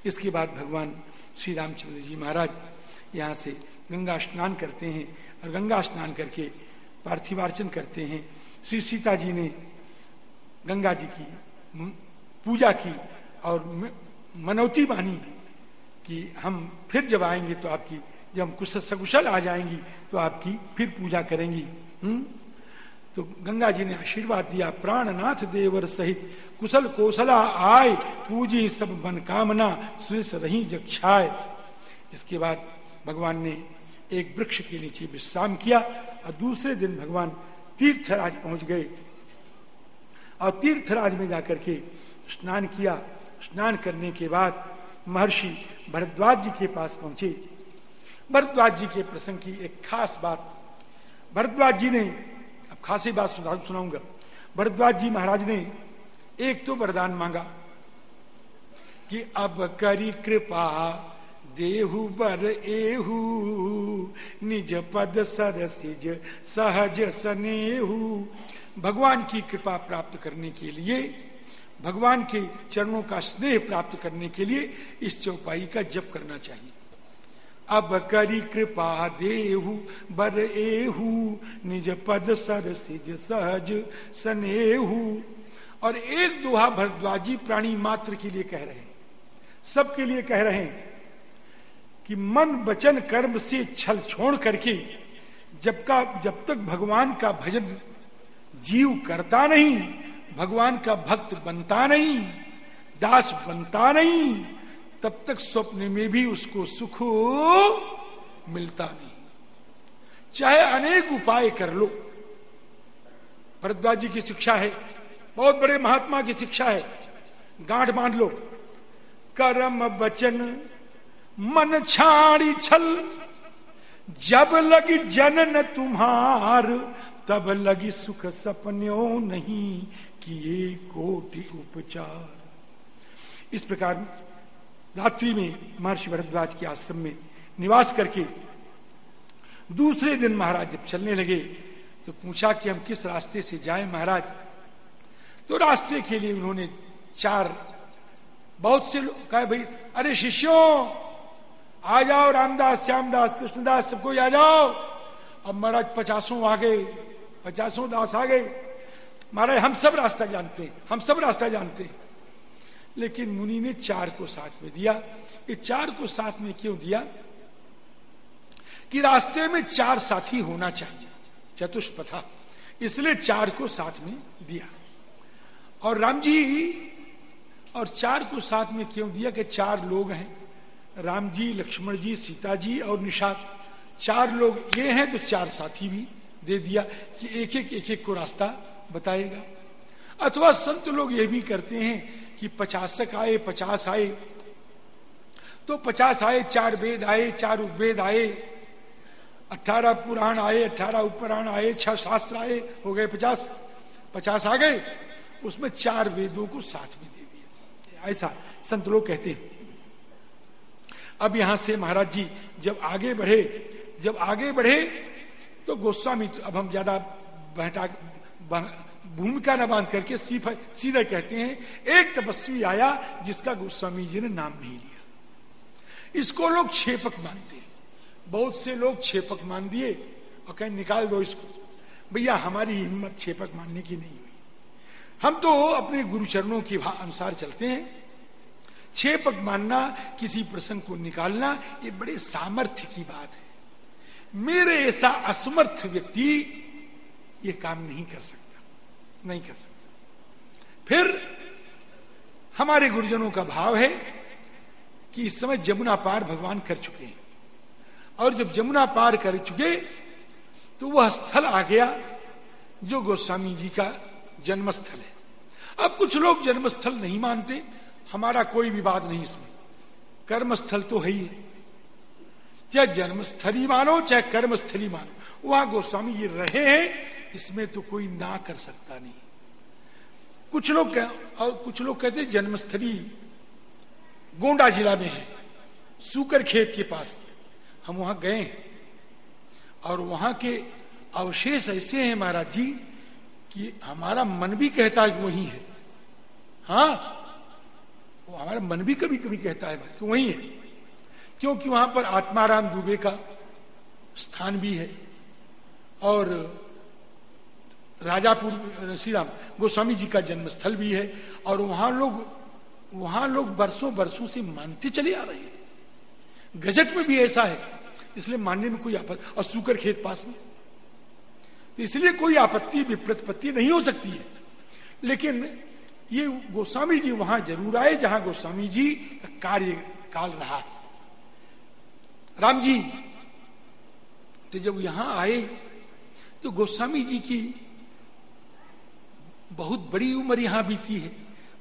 इसके बाद भगवान श्री रामचंद्र जी महाराज यहाँ से गंगा स्नान करते हैं और गंगा स्नान करके पार्थिवार्चन करते हैं। श्री सीता जी ने गंगा जी की पूजा की और मनौती बानी कि हम फिर जब आएँगे तो आपकी, जब हम कुछ सकुशल आ जाएँगी तो आपकी फिर पूजा करेंगी। हम्म? तो गंगा जी ने आशीर्वाद दिया, प्राणनाथ देवर सहित कुशल कौशला आय, पूजी सब मन कामना सुरेश रही जक्षाय इसके बाद भगवान ने एक वृक्ष के नीचे विश्राम किया और दूसरे दिन भगवान तीर्थराज पहुँच गए। और तीर्थराज में जाकर के स्नान किया। स्नान करने के बाद महर्षि भरद्वाज जी के पास पहुँचे। भरद्वाज जी के प्रसंग की एक खास बात। भरद्वाज जी ने, अब खासी बात सुना, सुनाऊँगा। भरद्वाज जी महाराज ने एक तो वरदान मांगा कि अब करी कृपा देहु बर एहू, निज पद सरसिज सहज सनेहू। भगवान की कृपा प्राप्त करने के लिए, भगवान के चरणों का स्नेह प्राप्त करने के लिए इस चौपाई का जप करना चाहिए। अब करी कृपा देहु बर एहू, निज पद सर सिज सहज सनेहू। और एक दोहा भरद्वाजी प्राणी मात्र के लिए कह रहे हैं। सबके लिए कह रहे हैं कि मन वचन कर्म से छल छोड़ करके जब का, जब तक भगवान का भजन जीव करता नहीं, भगवान का भक्त बनता नहीं, दास बनता नहीं, तब तक स्वप्न में भी उसको सुख मिलता नहीं। चाहे अनेक उपाय कर लो। भरद्वाज जी की शिक्षा है, बहुत बड़े महात्मा की शिक्षा है। गांठ बाँध लो। कर्म वचन मन छाड़ी छल। जब लगी जनन तुम्हार, तब लगी सुख सपन्यो नहीं किए कोटि उपचार। इस प्रकार रात्रि में महर्षि भरद्वाज के आश्रम में निवास करके दूसरे दिन महाराज जब चलने लगे तो पूछा कि हम किस रास्ते से जाएँ महाराज? तो रास्ते के लिए उन्होंने चार, बहुत से लोग कहा, भाई, अरे शिष्यों आ जाओ, रामदास, श्यामदास, कृष्णदास सबको आ जाओ। अब महाराज पचासों आ गए, पचासों दास आ गए। महाराज, हम सब रास्ता जानते, हम सब रास्ता जानते। लेकिन मुनि ने चार को साथ में दिया। ये चार को साथ में क्यों दिया? कि रास्ते में चार साथी होना चाहिए। चतुष्पथा। इसलिए चार को साथ में दिया। और राम जी, और चार को साथ में क्यों दिया कि चार लोग हैं? राम जी लक्ष्मण जी सीता जी और निषाद। चार लोग ये हैं तो चार साथी भी दे दिया कि एक एक एक एक को रास्ता बताएगा। अथवा संत लोग ये भी करते हैं कि पचासक आए, पचास आए। तो पचास आए, चार वेद आए, चार उपवेद आए। अठारह पुराण आए, अठारह उपराण आए, छह शास्त्र आए, हो गए पचास। पचास आ गए। उसमें चार वेदों को साथ में दे दिया। ऐसा संत लोग कहते हैं। अब यहाँ से महाराज जी, जब आगे बढ़े, जब आगे बढ़े तो गोस्वामी अब हम ज़्यादा बहटा भूमिका न बाँध करके सीधे कहते हैं, एक तपस्वी आया जिसका गोस्वामी जी ने नाम नहीं लिया। इसको लोग छेपक मानते हैं। बहुत से लोग छेपक मान दिए, और कहें, निकाल दो इसको। भैया, हमारी हिम्मत छेपक मानने की नहीं हुई। हम तो अपने गुरुचरणों के अनुसार चलते हैं। छेपक मानना, किसी प्रसंग को निकालना, ये बड़े सामर्थ्य की बात है। मेरे ऐसा असमर्थ व्यक्ति ये काम नहीं कर सकता, नहीं कर सकता। फिर हमारे गुरुजनों का भाव है कि इस समय जमुना पार भगवान कर चुके हैं। और जब जमुना पार कर चुके तो वह स्थल आ गया जो गोस्वामी जी का जन्मस्थल है। अब कुछ लोग जन्मस्थल नहीं मानते हमारा कोई विवाद नहीं इसमें। कर्मस्थल तो है ही। है चाहे जन्मस्थली मानो चाहे कर्मस्थली मानो। वहाँ गोस्वामी जी रहे हैं इसमें तो कोई ना कर सकता नहीं। कुछ लोग कह, और कुछ लोग कहते जन्मस्थली गोंडा जिला में है सुकर खेत के पास। हम वहाँ गए और वहाँ के अवशेष ऐसे हैं महाराज जी कि हमारा मन भी कहता है वही है। हाँ हमारा मन भी कभी कभी कहता है कि वही है। क्योंकि वहाँ पर आत्माराम दुबे का स्थान भी है। और राजापुर श्री राम गोस्वामी जी का जन्मस्थल भी है। और वहाँ लोग वहाँ लोग बरसों बरसों से मानते चले आ रहे हैं। गजट में भी ऐसा है। इसलिए मानने में कोई आपत्ति, और सुकर खेत पास में। तो इसलिए कोई आपत्ति, विप्रतिपत्ति नहीं हो सकती है। लेकिन ये गोस्वामी जी वहाँ ज़रूर आए, जहाँ गोस्वामी जी का कार्य काल रहा। है राम जी तो जब यहाँ आए तो गोस्वामी जी की बहुत बड़ी उम्र यहाँ बीती है,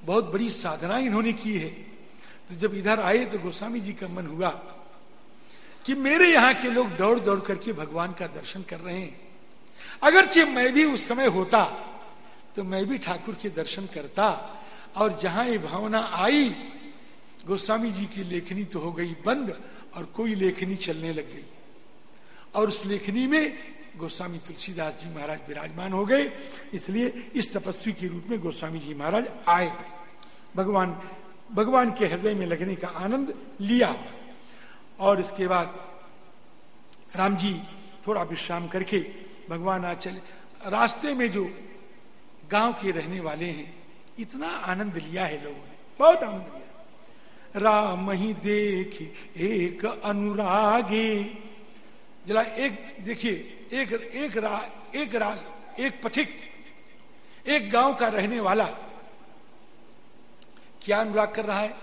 बहुत बड़ी साधना इन्होंने की है। तो जब इधर आए तो गोस्वामी जी का मन हुआ कि मेरे यहाँ के लोग दौड़ दौड़ करके भगवान का दर्शन कर रहे हैं। अगरचे मैं भी उस समय होता तो मैं भी ठाकुर के दर्शन करता और जहाँ ये भावना आई, गोस्वामी जी की लेखनी तो हो गई बंद और कोई लेखनी चलने लग गई। और उस लेखनी में गोस्वामी तुलसीदास जी महाराज विराजमान हो गए, इसलिए इस तपस्वी के रूप में गोस्वामी जी महाराज आए। भगवान भगवान के हृदय में लगने का आनंद लिया। और इसके बाद राम जी थोड़ा विश्राम करके भगवान आज चले रास्ते में जो गाँव के रहने वाले हैं। इतना आनंद लिया है लोगों ने। बहुत आनंद लिया। राम ही देख एक अनुरागे। जला एक देखिए एक एक रा, एक राज एक पथिक एक गाँव का रहने वाला। क्या अनुराग कर रहा है?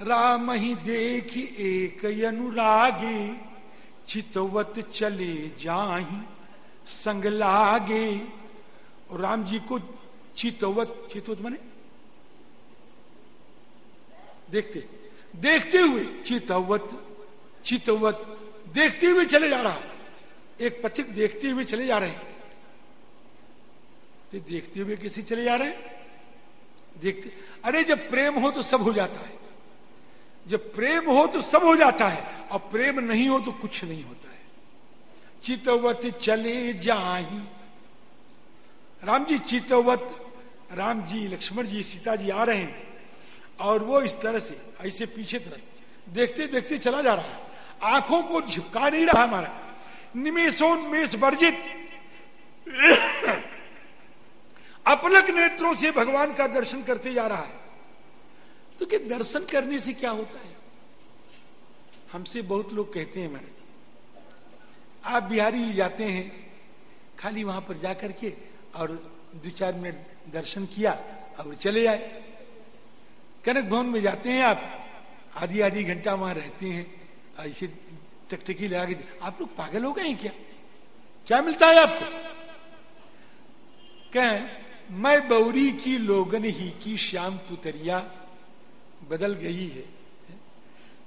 राम ही देख एक अनुरागे चितवत चले जाही संग लागे। और राम जी को चितवत चितवत माने? देखते देखते हुए चितवत चितवत, देखते हुए चले जा रहा। एक पथिक देखते हुए चले जा रहे। हैं तो देखते हुए किसी चले जा रहे? देखते। अरे जब प्रेम हो तो सब हो जाता है। जब प्रेम हो तो सब हो जाता है। और प्रेम नहीं हो तो कुछ नहीं होता है। चितवत चले जाही राम जी चितवत राम जी लक्ष्मण जी सीता जी आ रहे हैं और वो इस तरह से ऐसे पीछे तरह देखते देखते चला जा रहा है। आँखों को झुका नहीं रहा हमारा। निमेशोन्मेष वर्जित। अपलक नेत्रों से भगवान का दर्शन करते जा रहा है। तो कि दर्शन करने से क्या होता है? हमसे बहुत लोग कहते हैं महाराज, आप बिहारी जाते हैं, खाली वहाँ पर जाकर के और दो चार मिनट दर्शन किया और चले आए। कनक भवन में जाते हैं आप। आधी आधी घंटा वहाँ रहते हैं। ऐसे टकटकी लगा के आप लोग पागल हो गए क्या? क्या मिलता है आपको? कहें, मैं बौरी की लोगन ही की श्याम पुतरिया बदल गई है।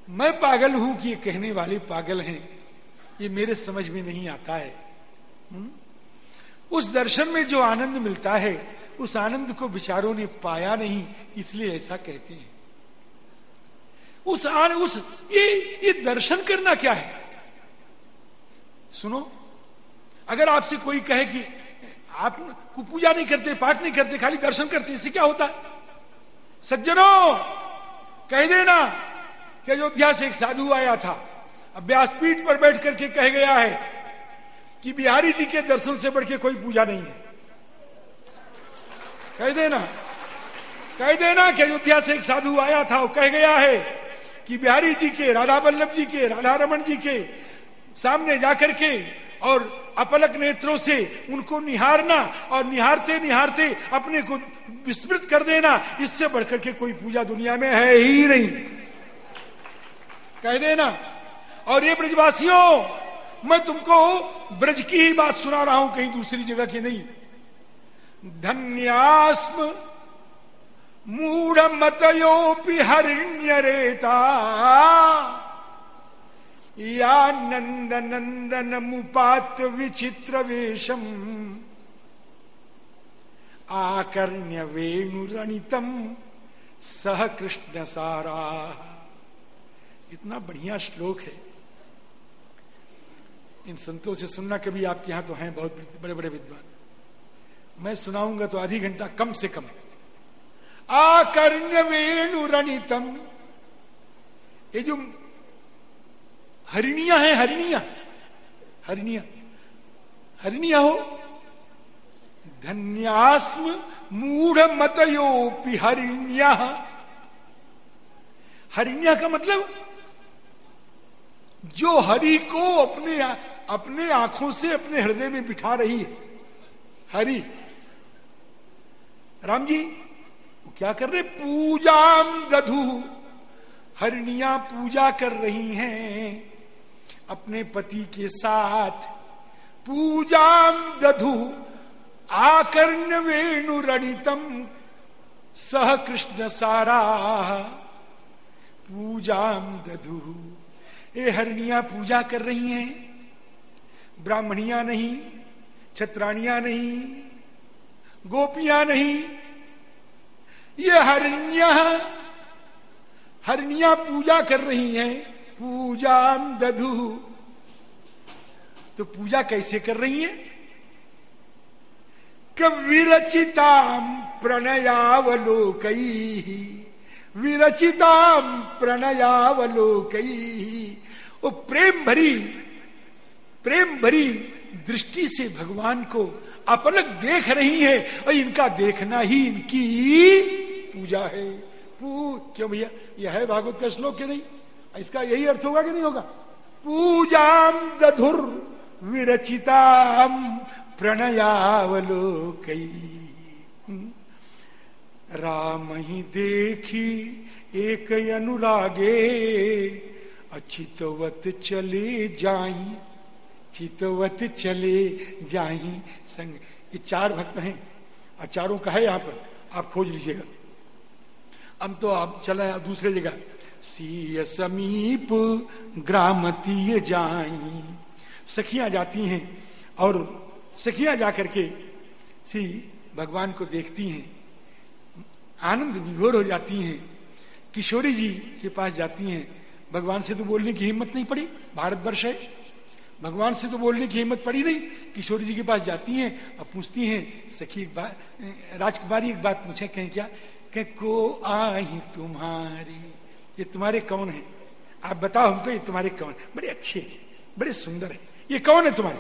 मैं पागल हूँ कि ये कहने वाले पागल हैं? ये मेरे समझ में नहीं आता है। हुँ? उस दर्शन में जो आनंद मिलता है, उस आनंद को विचारों ने पाया नहीं, इसलिए ऐसा कहते हैं। उस आन, उस, ये ये दर्शन करना क्या है? सुनो, अगर आपसे कोई कहे कि आप को पूजा नहीं करते, पाठ नहीं करते, खाली दर्शन करते, इससे क्या होता? है सज्जनों, कह देना कि अयोध्या से एक साधु आया था अब व्यासपीठ पर बैठ करके कह गया है कि बिहारी जी के दर्शन से बढ़ के कोई पूजा नहीं है। कह देना। कह देना कि अयोध्या से एक साधु आया था, वो कह गया है कि बिहारी जी के, राधा वल्लभ जी के, राधा रमन जी के सामने जाकर के और अपलक नेत्रों से उनको निहारना और निहारते निहारते अपने को विस्मृत कर देना, इससे बढ़कर के कोई पूजा दुनिया में है ही नहीं। कह देना। और ये ब्रजवासियों मैं तुमको ब्रज की ही बात सुना रहा हूँ, कहीं दूसरी जगह की नहीं। धन्यास्म मूढ़ मतयोपि हरिण्य रेता या नंद नंदन मुपात विचित्र वेशम आकर्ण्य वेणुरणितम सह कृष्ण सारा इतना बढ़िया श्लोक है। इन संतों से सुनना कभी आपके यहाँ तो हैं बहुत बड़े बड़े विद्वान। मैं सुनाऊँगा तो आधी घंटा कम से कम। आकर्ण्य वेणु रणितम ये जो हरिणिया है, हरिणिया हरिणिया हरिणिया हो। धन्यास्म मूढ़ मतयोपि हरिण्या। हरिण्या का मतलब जो हरि को अपने अपने आँखों से, अपने हृदय में बिठा रही है। हरि। राम जी, वो क्या कर रहे? पूजाम दधु। हरनिया पूजा कर रही हैं अपने पति के साथ। पूजाम दधु। आकर्ण वेणु रणितम सह कृष्ण सारा। पूजाम दधु। ए हरनिया पूजा कर रही हैं। ब्राह्मणिया नहीं छत्राणिया नहीं, गोपियाँ नहीं। ये हरण्य हरनिया पूजा कर रही हैं। पूजा दधु। तो पूजा कैसे कर रही हैं? विरचिताम प्रणयावलोक। विरचिताम प्रणयावलोक। वो प्रेम भरी प्रेम भरी दृष्टि से भगवान को अपलक देख रही है और इनका देखना ही इनकी पूजा है। पू, क्यों भैया? यह है भागवत का श्लोक के नहीं? इसका यही अर्थ होगा कि नहीं होगा? पूजाम दधुर विरचिताम प्रणयावलोक राम ही देखी एक अनुरागे अचितवत चले जाई, चितवत चले जाई। संग, ये चार भक्त हैं और चारों का है यहाँ पर, आप खोज लीजिएगा। अब तो आप चले दूसरे जगह। सीय समीप ग्रामतीय जाई। सखियाँ जाती हैं और सखियाँ जाकर के सी भगवान को देखती हैं। आनंद विभोर हो जाती हैं। किशोरी जी के पास जाती हैं। भगवान से तो बोलने की हिम्मत नहीं पड़ी भारतवर्ष है। भगवान से तो बोलने की हिम्मत पड़ी नहीं, किशोरी जी के पास जाती हैं और पूछती हैं, सखी, एक बात राजकुमारी एक बात पूछे, कहें क्या? कह, को आई तुम्हारी? ये तुम्हारे कौन है? आप बताओ हमको, ये तुम्हारे कौन है? बड़े अच्छे हैं, बड़े सुंदर है। ये कौन है तुम्हारे?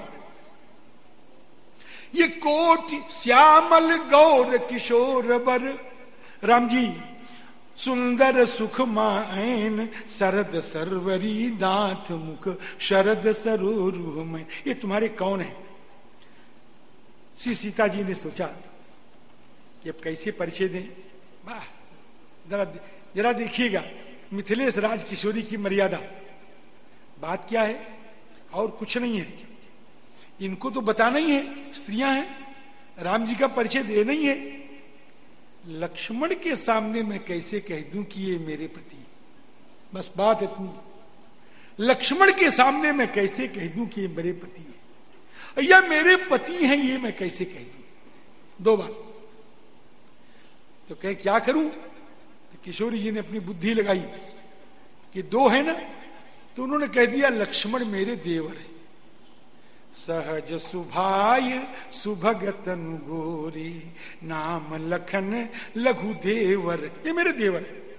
ये कोट श्यामल गौर किशोर बर राम जी सुंदर सुख मायन शरद सरवरी नाथ मुख, शरद सरोरू में। ये तुम्हारे कौन है? श्री सीता जी ने सोचा कि अब कैसे परिचय दें? वाह, जरा जरा देखिएगा, मिथिलेश राज किशोरी की मर्यादा। बात क्या है? और कुछ नहीं है। इनको तो बताना ही है, स्त्रियाँ हैं। राम जी का परिचय देना ही है। लक्ष्मण के सामने मैं कैसे कह दूँ कि ये मेरे पति बस बात इतनी। लक्ष्मण के सामने मैं कैसे कह दूँ कि ये मेरे पति है? या मेरे पति हैं ये मैं कैसे कह दू? दो बार तो कह, क्या करूँ? तो किशोरी जी ने अपनी बुद्धि लगाई कि दो है ना? तो उन्होंने कह दिया, लक्ष्मण मेरे देवर है। सहज सुभाय सुभगत गोरी, नाम लखन लघु देवर। ये मेरे देवर है।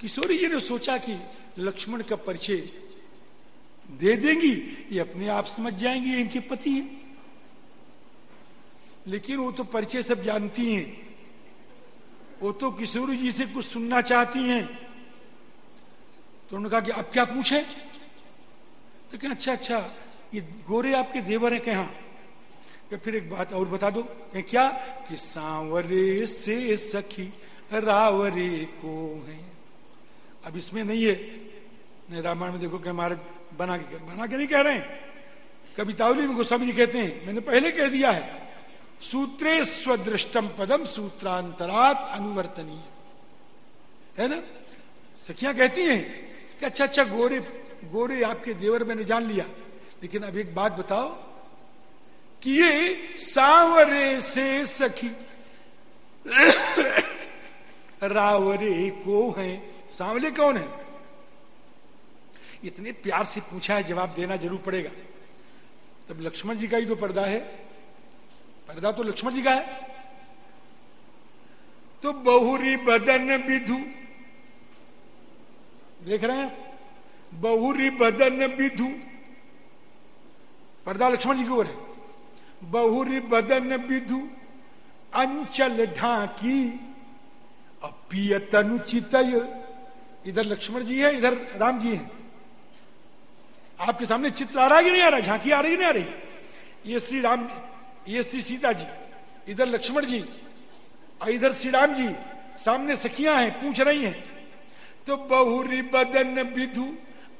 किशोरी जी ने सोचा कि लक्ष्मण का परिचय दे देंगी, ये अपने आप समझ जाएँगे इनके पति हैं। लेकिन वो तो परिचय सब जानती हैं। वो तो किशोरी जी से कुछ सुनना चाहती हैं। तो उन्होंने कहा कि अब क्या पूछे? तो क्या अच्छा अच्छा ये गोरे आपके देवर है, कहा फिर एक बात और बता दो क्या? कि सांवरे से सखी रावरे को है। अब इसमें नहीं है। रामायण में देखो कि हमारे बना के बना के नहीं कह रहे हैं। कवितावली में गोस्वामी जी कहते हैं, मैंने पहले कह दिया है, सूत्रे स्वदृष्टम पदम सूत्रांतरात अनुवर्तनीय है ना? सखियाँ कहती हैं कि अच्छा अच्छा गोरे गोरे आपके देवर मैंने जान लिया। लेकिन अब एक बात बताओ कि ये सांवरे से सखी रावरे को है, सांवले कौन है? इतने प्यार से पूछा है, जवाब देना ज़रूर पड़ेगा। तब लक्ष्मण जी का ही तो पर्दा है। पर्दा तो लक्ष्मण जी का है। तो बहुरी बदन विधु, देख रहे हैं? बहुरी बदन विधु पर्दा लक्ष्मण जी की ओर है। बहुरी बदन विधु, अंचल ढाकी अपियत अनुचित इधर लक्ष्मण जी है, इधर राम जी है। आपके सामने चित्र आ रहा है कि नहीं आ रहा झांकी आ रही नहीं आ रही? ये श्री राम, ये श्री सीता जी, इधर लक्ष्मण जी, और इधर श्री राम जी, सामने सखियाँ हैं, पूछ रही हैं। तो बहुरी बदन विधु,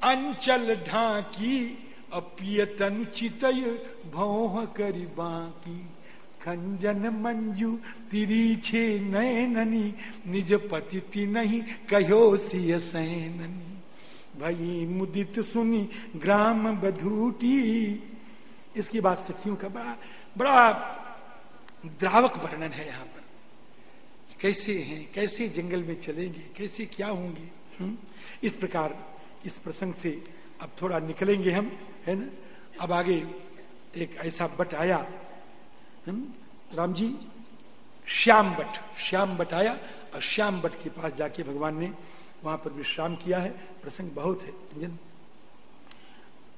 अंचल ढाकी अपियतन चित भौह करी बाकी। खंजन मंजू तिरीछे नयननी, निज पति नहीं कहो सिय सैननी। भई मुदित सुनी ग्राम बधूटी। इसकी बात सखियों का बड़ा बड़ा द्रावक वर्णन है यहाँ पर। कैसे हैं, कैसे जंगल में चलेंगे, कैसे क्या होंगे? हुँ? इस प्रकार, इस प्रसंग से अब थोड़ा निकलेंगे हम। है ना? अब आगे एक ऐसा बट आया। राम जी श्याम बट श्याम बट आया और श्याम बट के पास जाके भगवान ने वहाँ पर विश्राम किया है। प्रसंग बहुत है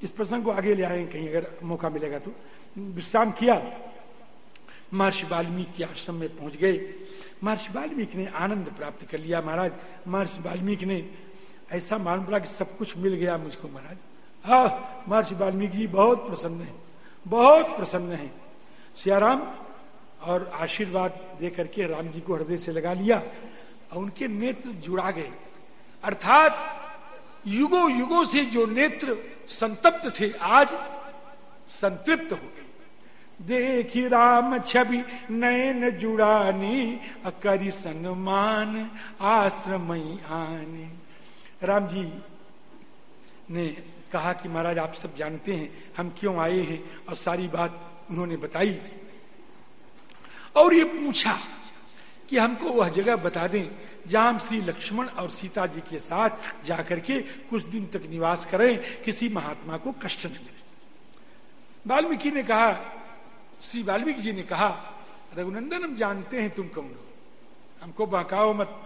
इस प्रसंग को आगे ले आए, कहीं अगर मौका मिलेगा तो। विश्राम किया। महर्षि वाल्मीकि आश्रम में पहुँच गए। महर्षि वाल्मीकि ने आनंद प्राप्त कर लिया महाराज। महर्षि वाल्मीकि ने ऐसा मान पड़ा कि सब कुछ मिल गया मुझको महाराज। हा, महर्षि वाल्मीकि जी बहुत प्रसन्न है, बहुत प्रसन्न है। सियाराम और आशीर्वाद दे करके राम जी को हृदय से लगा लिया और उनके नेत्र जुड़ा गए। अर्थात युगो युगो से जो नेत्र संतप्त थे, आज संतृप्त हो गए। देखी राम छवि नयन जुड़ानी अकरी सन्मान आश्रम आने। राम जी ने कहा कि महाराज, आप सब जानते हैं, हम क्यों आए हैं? और सारी बात उन्होंने बताई। और ये पूछा कि हमको वह जगह बता दें जहाँ हम श्री लक्ष्मण और सीता जी के साथ जाकर के कुछ दिन तक निवास करें, किसी महात्मा को कष्ट न मिले। वाल्मीकि ने कहा, श्री वाल्मीकि जी ने कहा, रघुनंदन, हम जानते हैं तुम कौन हो। हमको बहकाओ मत।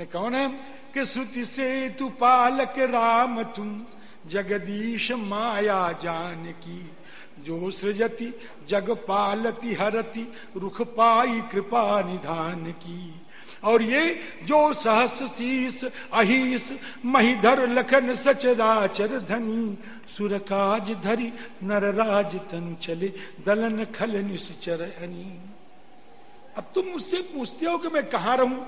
ये कौन है कि श्रुति से तू पालक राम तुम। जगदीश माया जान की जो सृजति, जग पालती, हरति, रुख पाई कृपा निधान की। और ये जो सहस शीस अहिस, महिधर लखन सचराचर धनी, सुरकाज धरी नरराज तन चले, दलन खल निश्चर अब तुम मुझसे पूछते हो कि मैं कहा रहूँ?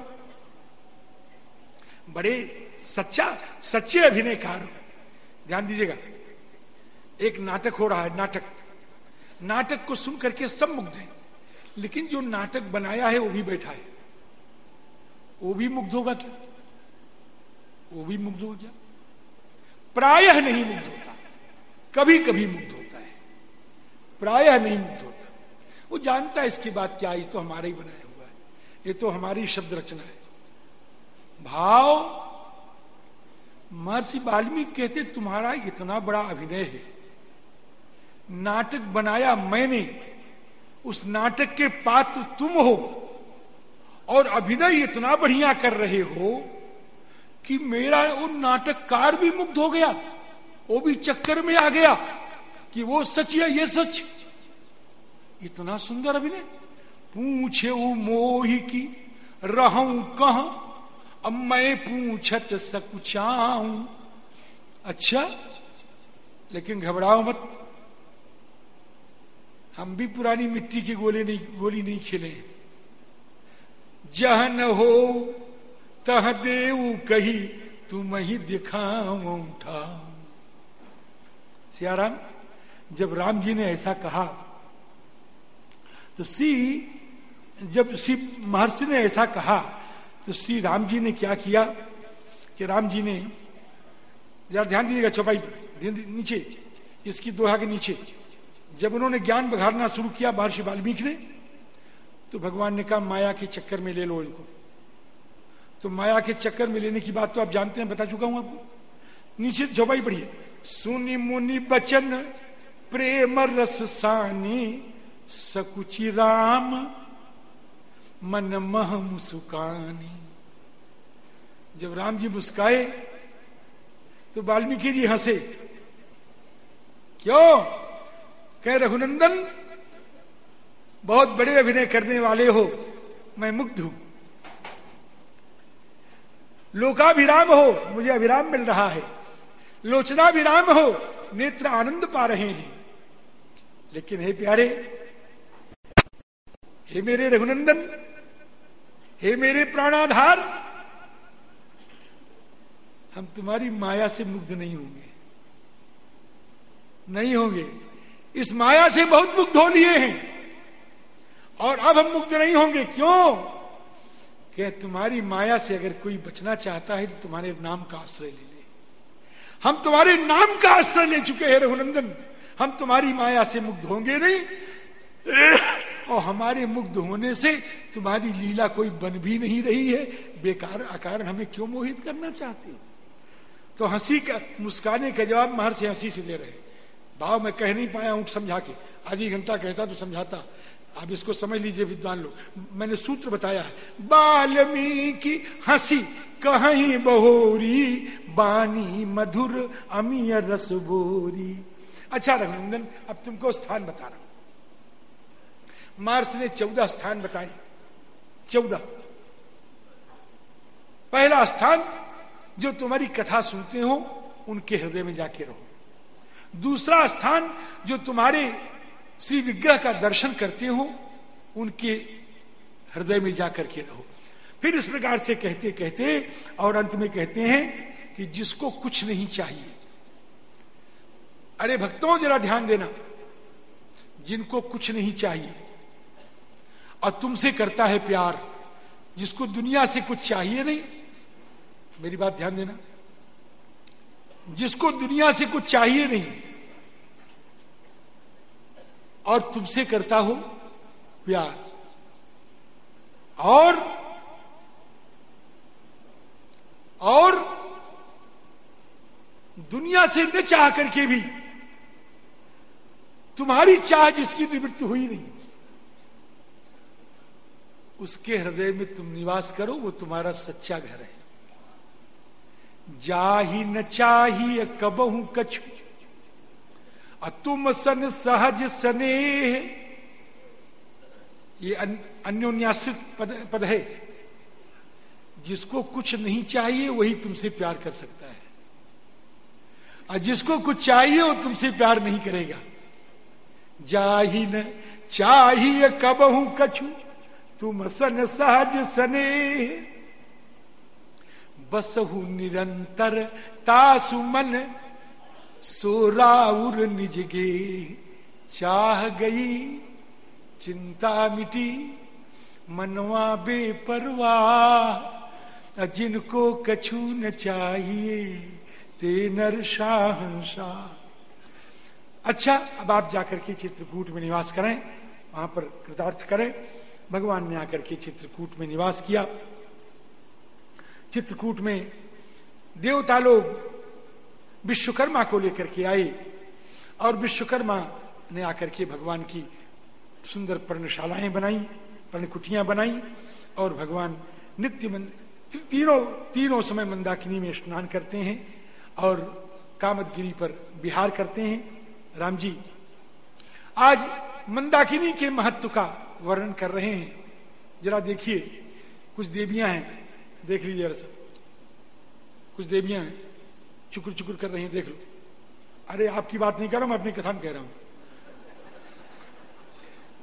बड़े सच्चा, सच्चे अभिनयकार हूँ। ध्यान दीजिएगा। एक नाटक हो रहा है, नाटक। नाटक को सुन करके सब मुग्ध हैं। लेकिन जो नाटक बनाया है, वो भी बैठा है। वो भी मुग्ध होगा क्या? वो भी मुग्ध हो गया प्रायः नहीं मुग्ध होता। कभी कभी मुग्ध होता है। प्रायः नहीं मुग्ध होता। वो जानता है इसकी बात क्या है तो हमारा ही बनाया हुआ है। ये तो हमारी शब्द रचना है। भाव महर्षि वाल्मीकि कहते, तुम्हारा इतना बड़ा अभिनय है। नाटक बनाया मैंने। उस नाटक के पात्र तुम हो। और अभिनय इतना बढ़िया कर रहे हो कि मेरा वो नाटककार भी मुग्ध हो गया। वो भी चक्कर में आ गया कि वो सच है ये सच। इतना सुंदर अभिनय? पूछे वो मोही की, रहूँ कहा? अब मैं पूछत सकुचाऊं। अच्छा लेकिन घबराओ मत। हम भी पुरानी मिट्टी की गोले नहीं, गोली नहीं खेले। जहन हो, तह देव कही, तुम ही उठा सियाराम, जब राम जी ने ऐसा कहा तो सी, जब श्री महर्षि ने ऐसा कहा तो श्री राम जी ने क्या किया कि राम जी ने यार ध्यान दीजिएगा चौपाई पर नीचे, इसकी दोहा के नीचे। जब उन्होंने ज्ञान बघारना शुरू किया महर्षि वाल्मीकि ने तो भगवान ने कहा, माया के चक्कर में ले लो इनको। तो माया के चक्कर में लेने की बात तो आप जानते हैं, बता चुका हूँ आपको। नीचे जबाई पढ़िए। सुनी मुनि बचन, प्रेम रस सानी, सकुचि राम मन मह मुस्कानी। जब राम जी मुस्काए तो वाल्मीकि जी हंसे। क्यों? कह रघुनंदन, बहुत बड़े अभिनय करने वाले हो, मैं मुग्ध हूँ। लोकाभिराम हो, मुझे अभिराम मिल रहा है। लोचना विराम हो, नेत्र आनंद पा रहे हैं। लेकिन हे प्यारे, हे मेरे रघुनंदन हे मेरे प्राणाधार, हम तुम्हारी माया से मुग्ध नहीं होंगे। नहीं होंगे। इस माया से बहुत मुग्ध हो लिए हैं। और अब हम मुक्त नहीं होंगे। क्यों? कि तुम्हारी माया से अगर कोई बचना चाहता है तो तुम्हारे नाम का आश्रय ले ले। हम तुम्हारे नाम का आश्रय ले चुके हैं, रघुनंदन। हम तुम्हारी माया से मुग्ध होंगे नहीं। और हमारे मुग्ध होने से तुम्हारी लीला कोई बन भी नहीं रही है। बेकार अकारण हमें क्यों मोहित करना चाहते हो? तो हँसी का, मुस्काने का जवाब महर्षि हँसी से दे रहे भाव, मैं कह नहीं पाया ऊँट समझा के। आधी घंटा कहता तो समझाता। आप इसको समझ लीजिए विद्वान लोग। मैंने सूत्र बताया है। बाल्मीकि हँसी, कहीं बहोरी, बानी मधुर अमीय रस बोरी अच्छा रघुनंदन, अब तुमको स्थान बता रहा हूँ। मार्स ने चौदह स्थान बताए। चौदह। पहला स्थान, जो तुम्हारी कथा सुनते हो, उनके हृदय में जाके रहो। दूसरा स्थान, जो तुम्हारे श्री विग्रह का दर्शन करते हो, उनके हृदय में जाकर के रहो। फिर इस प्रकार से कहते कहते और अंत में कहते हैं कि जिसको कुछ नहीं चाहिए। अरे भक्तों, जरा ध्यान देना। जिनको कुछ नहीं चाहिए और तुमसे करता है प्यार, जिसको दुनिया से कुछ चाहिए नहीं। मेरी बात ध्यान देना। जिसको दुनिया से कुछ चाहिए नहीं, और तुमसे करता हो प्यार। और और दुनिया से न चाह करके भी, तुम्हारी चाह जिसकी निवृत्ति हुई नहीं। उसके हृदय में तुम निवास करो वो तुम्हारा सच्चा घर है। जा ही न चाहिए कबहू कछु तुम सन सहज स्नेह। ये अन्योन्याश्रित पद, पद है। जिसको कुछ नहीं चाहिए वही तुमसे प्यार कर सकता है। और जिसको कुछ चाहिए वो तुमसे प्यार नहीं करेगा। जा ही न चाहिए कब हूँ कछु तुम सन सहज सने। बसहु निरंतर तासुमन सोराउर निज गे चाह गई। चिंता मिटी, मनवा बेपरवाह, जिनको कछु न चाहिए, ते नर शाहशाह अच्छा अब आप जाकर के चित्रकूट में निवास करें, वहाँ पर कृतार्थ करें। भगवान ने आकर के चित्रकूट में निवास किया। चित्रकूट में देवता लोग विश्वकर्मा को लेकर के आए और विश्वकर्मा ने आकर के भगवान की सुंदर पर्णशालाएँ बनाई, पर्णकुटियाँ बनाई और भगवान नित्य तीनों तीनों समय मंदाकिनी में स्नान करते हैं और कामदगिरी पर बिहार करते हैं। राम जी, आज मंदाकिनी के महत्व का वर्णन कर रहे हैं। जरा देखिए, कुछ देवियाँ हैं। देख लीजिए जरा कुछ देवियाँ हैं। चुकुर चुकुर कर रही हैं, देख लो। अरे, आपकी बात नहीं कर रहा मैं अपनी कथा में कह रहा हूँ।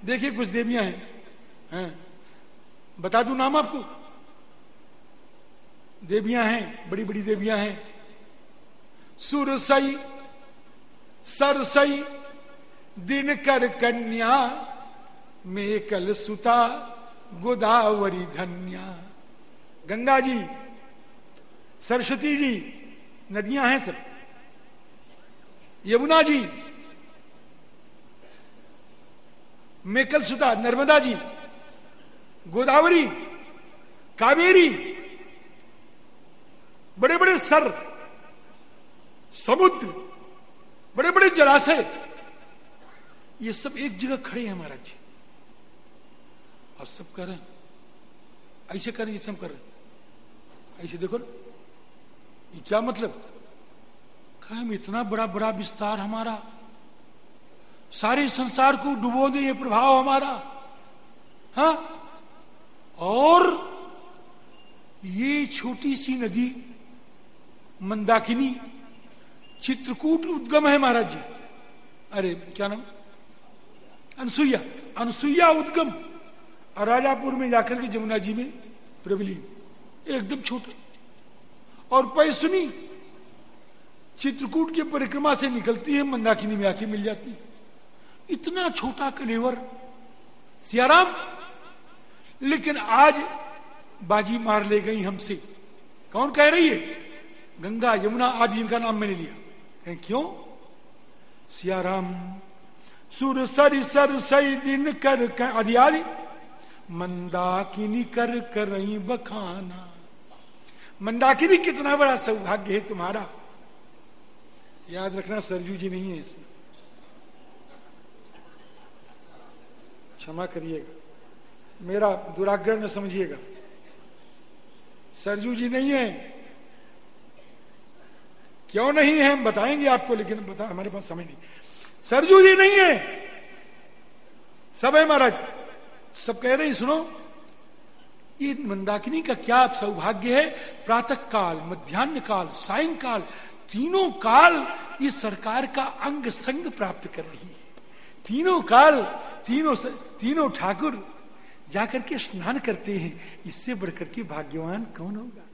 देखिए, कुछ देवियाँ हैं। हैं? बता दू नाम आपको? देवियाँ हैं बड़ी बड़ी देवियाँ हैं। सुरसई, सरसई दिन कर कन्या मेकल सुता गोदावरी धन्या। गंगा जी, सरस्वती जी, नदियाँ हैं सब। यमुना जी, मेकल सुधा नर्मदा जी, गोदावरी, कावेरी बड़े बड़े सर, समुद्र बड़े बड़े जलाशय, ये सब एक जगह खड़े हैं महाराज जी। और सब कर रहे हैं, ऐसे कर जैसे हम कर रहे ऐसे देखो ये क्या मतलब? हम इतना बड़ा बड़ा विस्तार हमारा, सारे संसार को डुबो दे ये प्रभाव हमारा, हा? और ये छोटी सी नदी, मंदाकिनी, चित्रकूट उद्गम है महाराज जी। अरे, क्या नाम? अनसुईया अनसुईया उद्गम। और राजापुर में जाकर के जमुना जी में प्रबली। एकदम छोटे। और पैसुनी चित्रकूट की परिक्रमा से निकलती है मंदाकिनी में आके मिल जाती है। इतना छोटा कलेवर, सियाराम। लेकिन आज बाजी मार ले गई हमसे। कौन कह रही है? गंगा यमुना आदि इनका नाम मैंने लिया। क्यों? सियाराम, सुर सर सर सई दिन कर आदि आदि। मंदाकिनी कर कर बखाना। मंदाकिनी कितना बड़ा सौभाग्य है तुम्हारा। याद रखना, सरजू जी नहीं है इसमें। क्षमा करिएगा। मेरा दुराग्रह न समझिएगा। सरजू जी नहीं है। क्यों नहीं है, हम बताएँगे आपको, लेकिन बता, हमारे पास समय नहीं। सरजू जी नहीं है। सब है महाराज। सब कह रहे हैं, सुनो, ये मंदाकिनी का क्या सौभाग्य है? प्रातः काल मध्यान्ह काल सायंकाल, तीनों काल ये सरकार का अंग संग प्राप्त कर रही है। तीनों काल, तीनों तीनों ठाकुर जाकर के स्नान करते हैं, इससे बढ़कर के भाग्यवान कौन होगा?